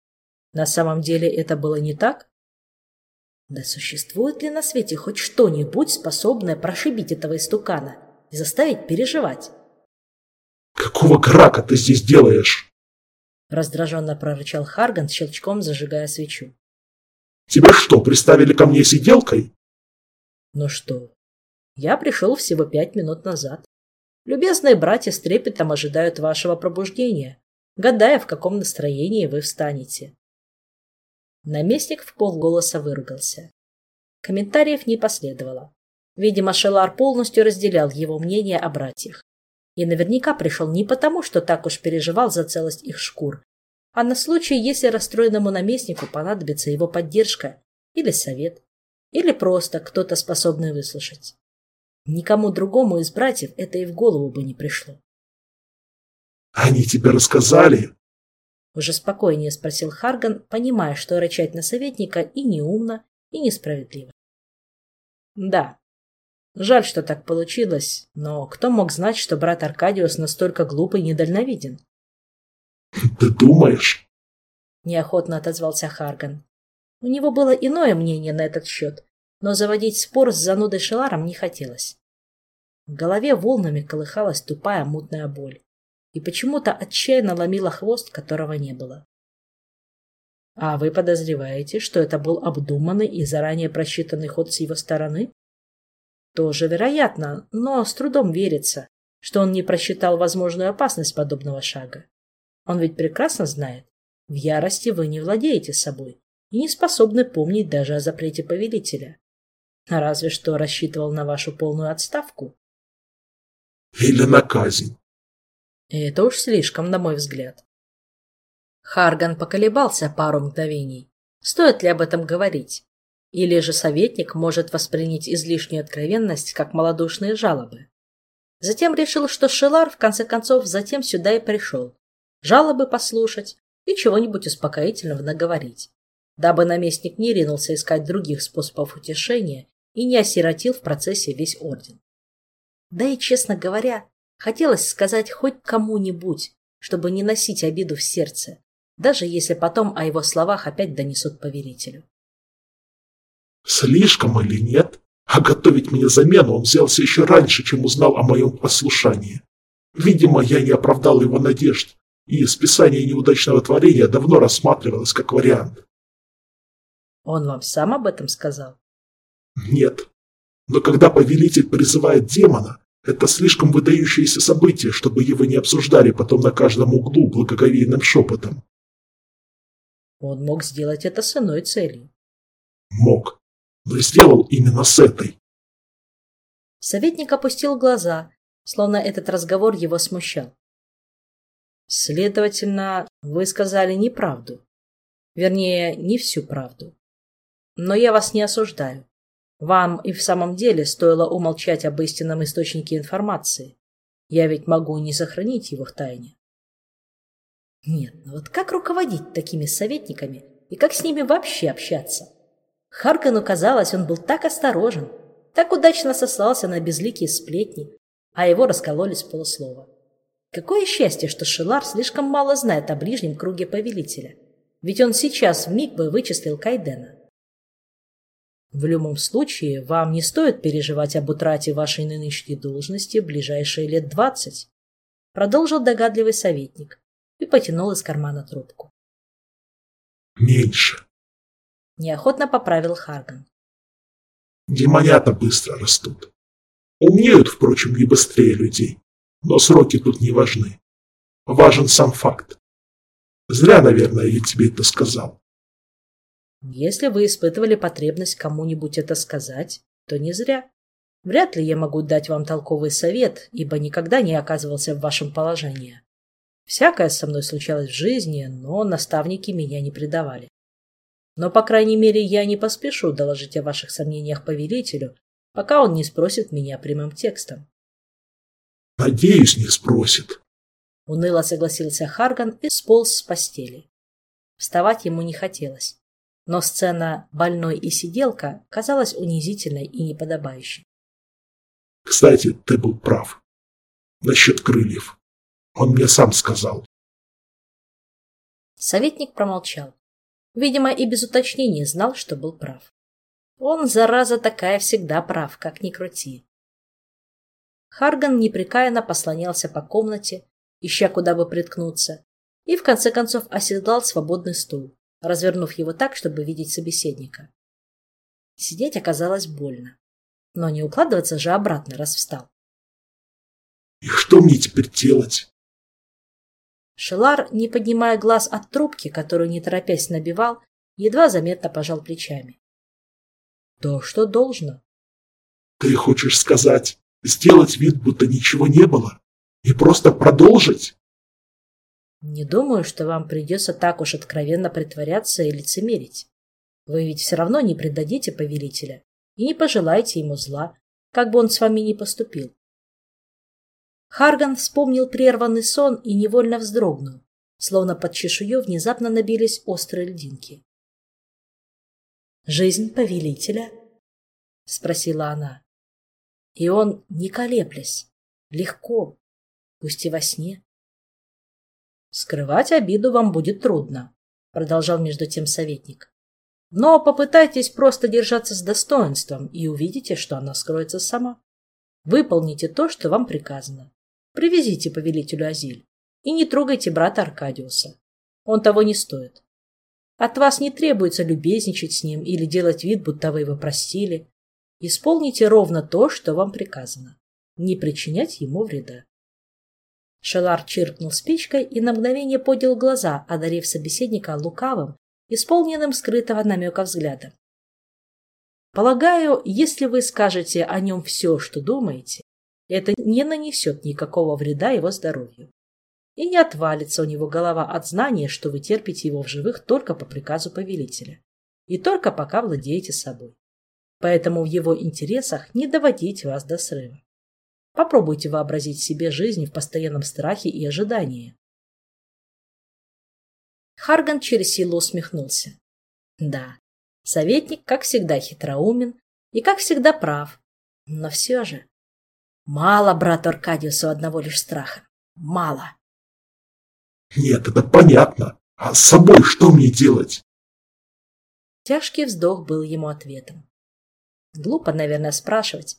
На самом деле это было не так?» Да существует ли на свете хоть что-нибудь, способное прошибить этого истукана и заставить переживать? «Какого грака ты здесь делаешь?» Раздраженно прорычал Харган, щелчком зажигая свечу. «Тебя что, приставили ко мне сиделкой?» «Ну что, я пришел всего пять минут назад. Любезные братья с трепетом ожидают вашего пробуждения, гадая, в каком настроении вы встанете». Наместник в полголоса выругался. Комментариев не последовало. Видимо, Шелар полностью разделял его мнение о братьях. И наверняка пришел не потому, что так уж переживал за целость их шкур, а на случай, если расстроенному наместнику понадобится его поддержка или совет, или просто кто-то способный выслушать. Никому другому из братьев это и в голову бы не пришло. «Они тебе рассказали?» Уже спокойнее спросил Харган, понимая, что рычать на советника и неумно, и несправедливо. «Да, Жаль, что так получилось, но кто мог знать, что брат Аркадиус настолько глуп и недальновиден? Ты думаешь? неохотно отозвался Харган. У него было иное мнение на этот счет, но заводить спор с занудой Шеларом не хотелось. В голове волнами колыхалась тупая мутная боль, и почему-то отчаянно ломила хвост, которого не было. А вы подозреваете, что это был обдуманный и заранее просчитанный ход с его стороны? Тоже вероятно, но с трудом верится, что он не просчитал возможную опасность подобного шага. Он ведь прекрасно знает, в ярости вы не владеете собой и не способны помнить даже о запрете повелителя. Разве что рассчитывал на вашу полную отставку. Или на казнь. Это уж слишком, на мой взгляд. Харган поколебался пару мгновений. Стоит ли об этом говорить? Или же советник может воспринять излишнюю откровенность как малодушные жалобы? Затем решил, что Шелар в конце концов затем сюда и пришел. Жалобы послушать и чего-нибудь успокоительного наговорить, дабы наместник не ринулся искать других способов утешения и не осиротил в процессе весь орден. Да и, честно говоря, хотелось сказать хоть кому-нибудь, чтобы не носить обиду в сердце, даже если потом о его словах опять донесут повелителю. Слишком или нет? А готовить мне замену он взялся еще раньше, чем узнал о моем послушании. Видимо, я не оправдал его надежд, и списание неудачного творения давно рассматривалось как вариант. Он вам сам об этом сказал? Нет. Но когда повелитель призывает демона, это слишком выдающееся событие, чтобы его не обсуждали потом на каждом углу благоговейным шепотом. Он мог сделать это с иной целью. Мог, но сделал именно с этой. Советник опустил глаза, словно этот разговор его смущал. Следовательно, вы сказали неправду. Вернее, не всю правду. Но я вас не осуждаю. Вам и в самом деле стоило умолчать об истинном источнике информации. Я ведь могу не сохранить его в тайне. Нет, ну вот как руководить такими советниками и как с ними вообще общаться? Харкану казалось, он был так осторожен, так удачно сослался на безликие сплетни, а его раскололи с полуслова. Какое счастье, что Шилар слишком мало знает о ближнем круге повелителя, ведь он сейчас вмиг бы вычислил Кайдена. В любом случае, вам не стоит переживать об утрате вашей нынешней должности в ближайшие лет двадцать, продолжил догадливый советник и потянул из кармана трубку. Меньше. Неохотно поправил Харган. Демонята быстро растут. Умеют, впрочем, не быстрее людей. Но сроки тут не важны. Важен сам факт. Зря, наверное, я тебе это сказал. Если вы испытывали потребность кому-нибудь это сказать, то не зря. Вряд ли я могу дать вам толковый совет, ибо никогда не оказывался в вашем положении. Всякое со мной случалось в жизни, но наставники меня не предавали. Но, по крайней мере, я не поспешу доложить о ваших сомнениях повелителю, пока он не спросит меня прямым текстом. Надеюсь, не спросит. Уныло согласился Харган и сполз с постели. Вставать ему не хотелось но сцена «больной и сиделка» казалась унизительной и неподобающей. «Кстати, ты был прав. Насчет крыльев. Он мне сам сказал». Советник промолчал. Видимо, и без уточнений знал, что был прав. Он, зараза такая, всегда прав, как ни крути. Харган непрекаянно послонялся по комнате, ища куда бы приткнуться, и в конце концов оседлал свободный стул развернув его так, чтобы видеть собеседника. Сидеть оказалось больно, но не укладываться же обратно, раз встал. «И что мне теперь делать?» Шелар, не поднимая глаз от трубки, которую не торопясь набивал, едва заметно пожал плечами. «То, что должно». «Ты хочешь сказать, сделать вид, будто ничего не было? И просто продолжить?» Не думаю, что вам придется так уж откровенно притворяться и лицемерить. Вы ведь все равно не предадите повелителя и не пожелаете ему зла, как бы он с вами ни поступил. Харган вспомнил прерванный сон и невольно вздрогнул, словно под чешую внезапно набились острые льдинки. «Жизнь повелителя?» — спросила она. И он, не колеблясь, легко, пусть и во сне, Скрывать обиду вам будет трудно. продолжал между тем советник. Но попытайтесь просто держаться с достоинством и увидите, что она скроется сама. Выполните то, что вам приказано. Привезите повелителю Азиль и не трогайте брата Аркадиуса. Он того не стоит. От вас не требуется любезничать с ним или делать вид, будто вы его простили. Исполните ровно то, что вам приказано. Не причинять ему вреда. Шелар чиркнул спичкой и на мгновение поднял глаза, одарив собеседника лукавым, исполненным скрытого намека взглядом. Полагаю, если вы скажете о нем все, что думаете, это не нанесет никакого вреда его здоровью. И не отвалится у него голова от знания, что вы терпите его в живых только по приказу повелителя. И только пока владеете собой. Поэтому в его интересах не доводить вас до срыва. Попробуйте вообразить себе жизнь в постоянном страхе и ожидании. Харган через силу усмехнулся. Да, советник, как всегда, хитроумен и, как всегда, прав. Но все же... Мало брату Аркадиусу одного лишь страха. Мало. Нет, это понятно. А с собой что мне делать? Тяжкий вздох был ему ответом. Глупо, наверное, спрашивать,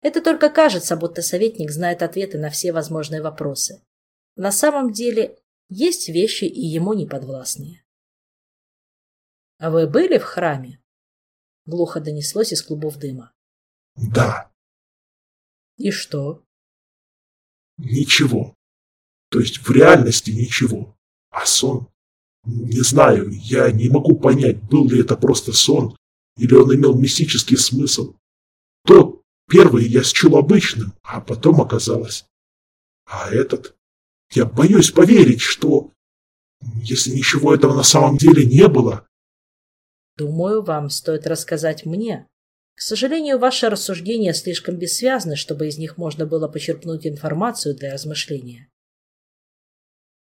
это только кажется, будто советник знает ответы на все возможные вопросы. На самом деле есть вещи и ему неподвластные. — А вы были в храме? — глухо донеслось из клубов дыма. — Да. — И что? — Ничего. То есть в реальности ничего. А сон? Не знаю, я не могу понять, был ли это просто сон, или он имел мистический смысл. Тот Первый я счел обычным, а потом оказалось. А этот... Я боюсь поверить, что... Если ничего этого на самом деле не было... Думаю, вам стоит рассказать мне. К сожалению, ваши рассуждения слишком бессвязны, чтобы из них можно было почерпнуть информацию для размышления.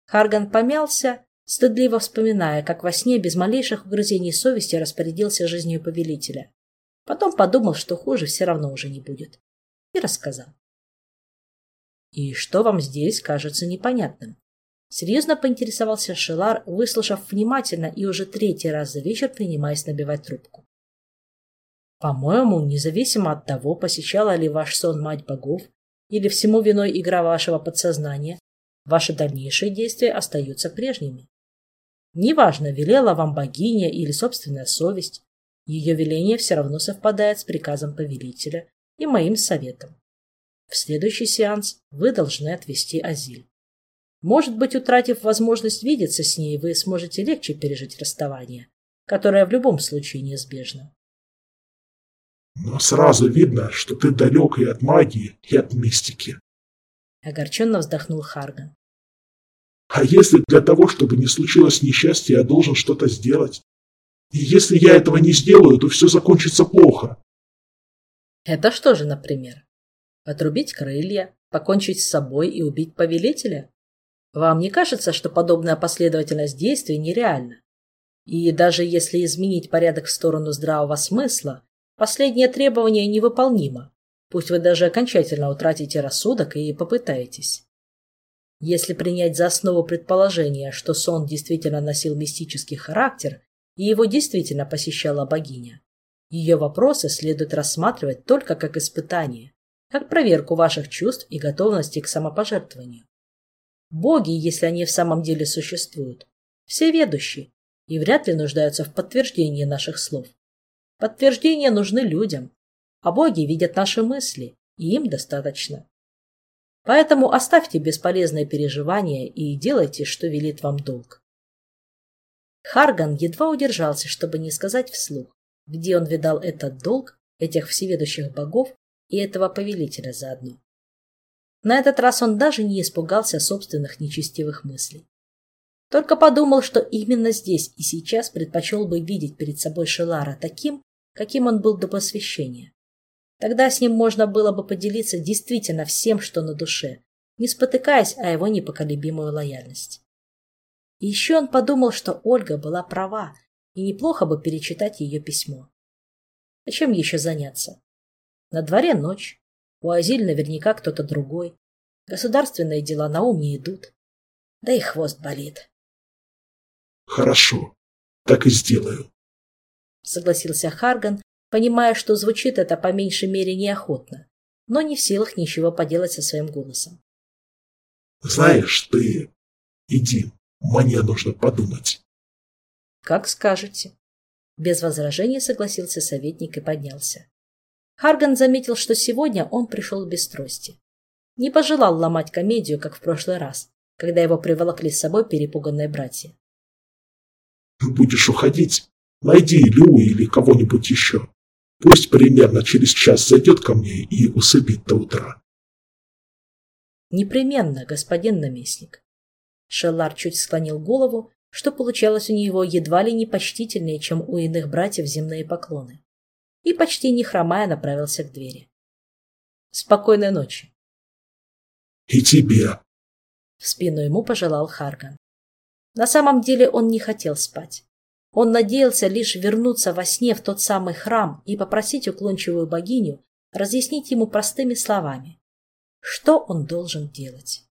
Харган помялся, стыдливо вспоминая, как во сне без малейших угрызений совести распорядился жизнью повелителя. Потом подумал, что хуже все равно уже не будет. И рассказал. «И что вам здесь кажется непонятным?» Серьезно поинтересовался Шелар, выслушав внимательно и уже третий раз за вечер принимаясь набивать трубку. «По-моему, независимо от того, посещала ли ваш сон мать богов или всему виной игра вашего подсознания, ваши дальнейшие действия остаются прежними. Неважно, велела вам богиня или собственная совесть, ее веление все равно совпадает с приказом повелителя и моим советом. В следующий сеанс вы должны отвести Азиль. Может быть, утратив возможность видеться с ней, вы сможете легче пережить расставание, которое в любом случае неизбежно. Но сразу видно, что ты далек и от магии, и от мистики. Огорченно вздохнул Харган. А если для того, чтобы не случилось несчастье, я должен что-то сделать? И если я этого не сделаю, то все закончится плохо. Это что же, например? Отрубить крылья, покончить с собой и убить повелителя? Вам не кажется, что подобная последовательность действий нереальна? И даже если изменить порядок в сторону здравого смысла, последнее требование невыполнимо. Пусть вы даже окончательно утратите рассудок и попытаетесь. Если принять за основу предположение, что сон действительно носил мистический характер и его действительно посещала богиня. Ее вопросы следует рассматривать только как испытание, как проверку ваших чувств и готовности к самопожертвованию. Боги, если они в самом деле существуют, все ведущие и вряд ли нуждаются в подтверждении наших слов. Подтверждения нужны людям, а боги видят наши мысли, и им достаточно. Поэтому оставьте бесполезные переживания и делайте, что велит вам долг. Харган едва удержался, чтобы не сказать вслух, где он видал этот долг, этих всеведущих богов и этого повелителя заодно. На этот раз он даже не испугался собственных нечестивых мыслей. Только подумал, что именно здесь и сейчас предпочел бы видеть перед собой Шелара таким, каким он был до посвящения. Тогда с ним можно было бы поделиться действительно всем, что на душе, не спотыкаясь о его непоколебимую лояльность. И еще он подумал, что Ольга была права, и неплохо бы перечитать ее письмо. А чем еще заняться? На дворе ночь, у Азиль наверняка кто-то другой. Государственные дела на ум не идут. Да и хвост болит. Хорошо, так и сделаю. Согласился Харган, понимая, что звучит это по меньшей мере неохотно, но не в силах ничего поделать со своим голосом. Знаешь, ты иди, мне нужно подумать. Как скажете. Без возражений согласился советник и поднялся. Харган заметил, что сегодня он пришел без трости. Не пожелал ломать комедию, как в прошлый раз, когда его приволокли с собой перепуганные братья. «Будешь уходить? Найди Илью или кого-нибудь еще. Пусть примерно через час зайдет ко мне и усыпит до утра». «Непременно, господин наместник». Шеллар чуть склонил голову, что получалось у него едва ли не почтительнее, чем у иных братьев земные поклоны. И почти не хромая направился к двери. «Спокойной ночи». И тебе. В спину ему пожелал Харган. На самом деле он не хотел спать. Он надеялся лишь вернуться во сне в тот самый храм и попросить уклончивую богиню разъяснить ему простыми словами, что он должен делать.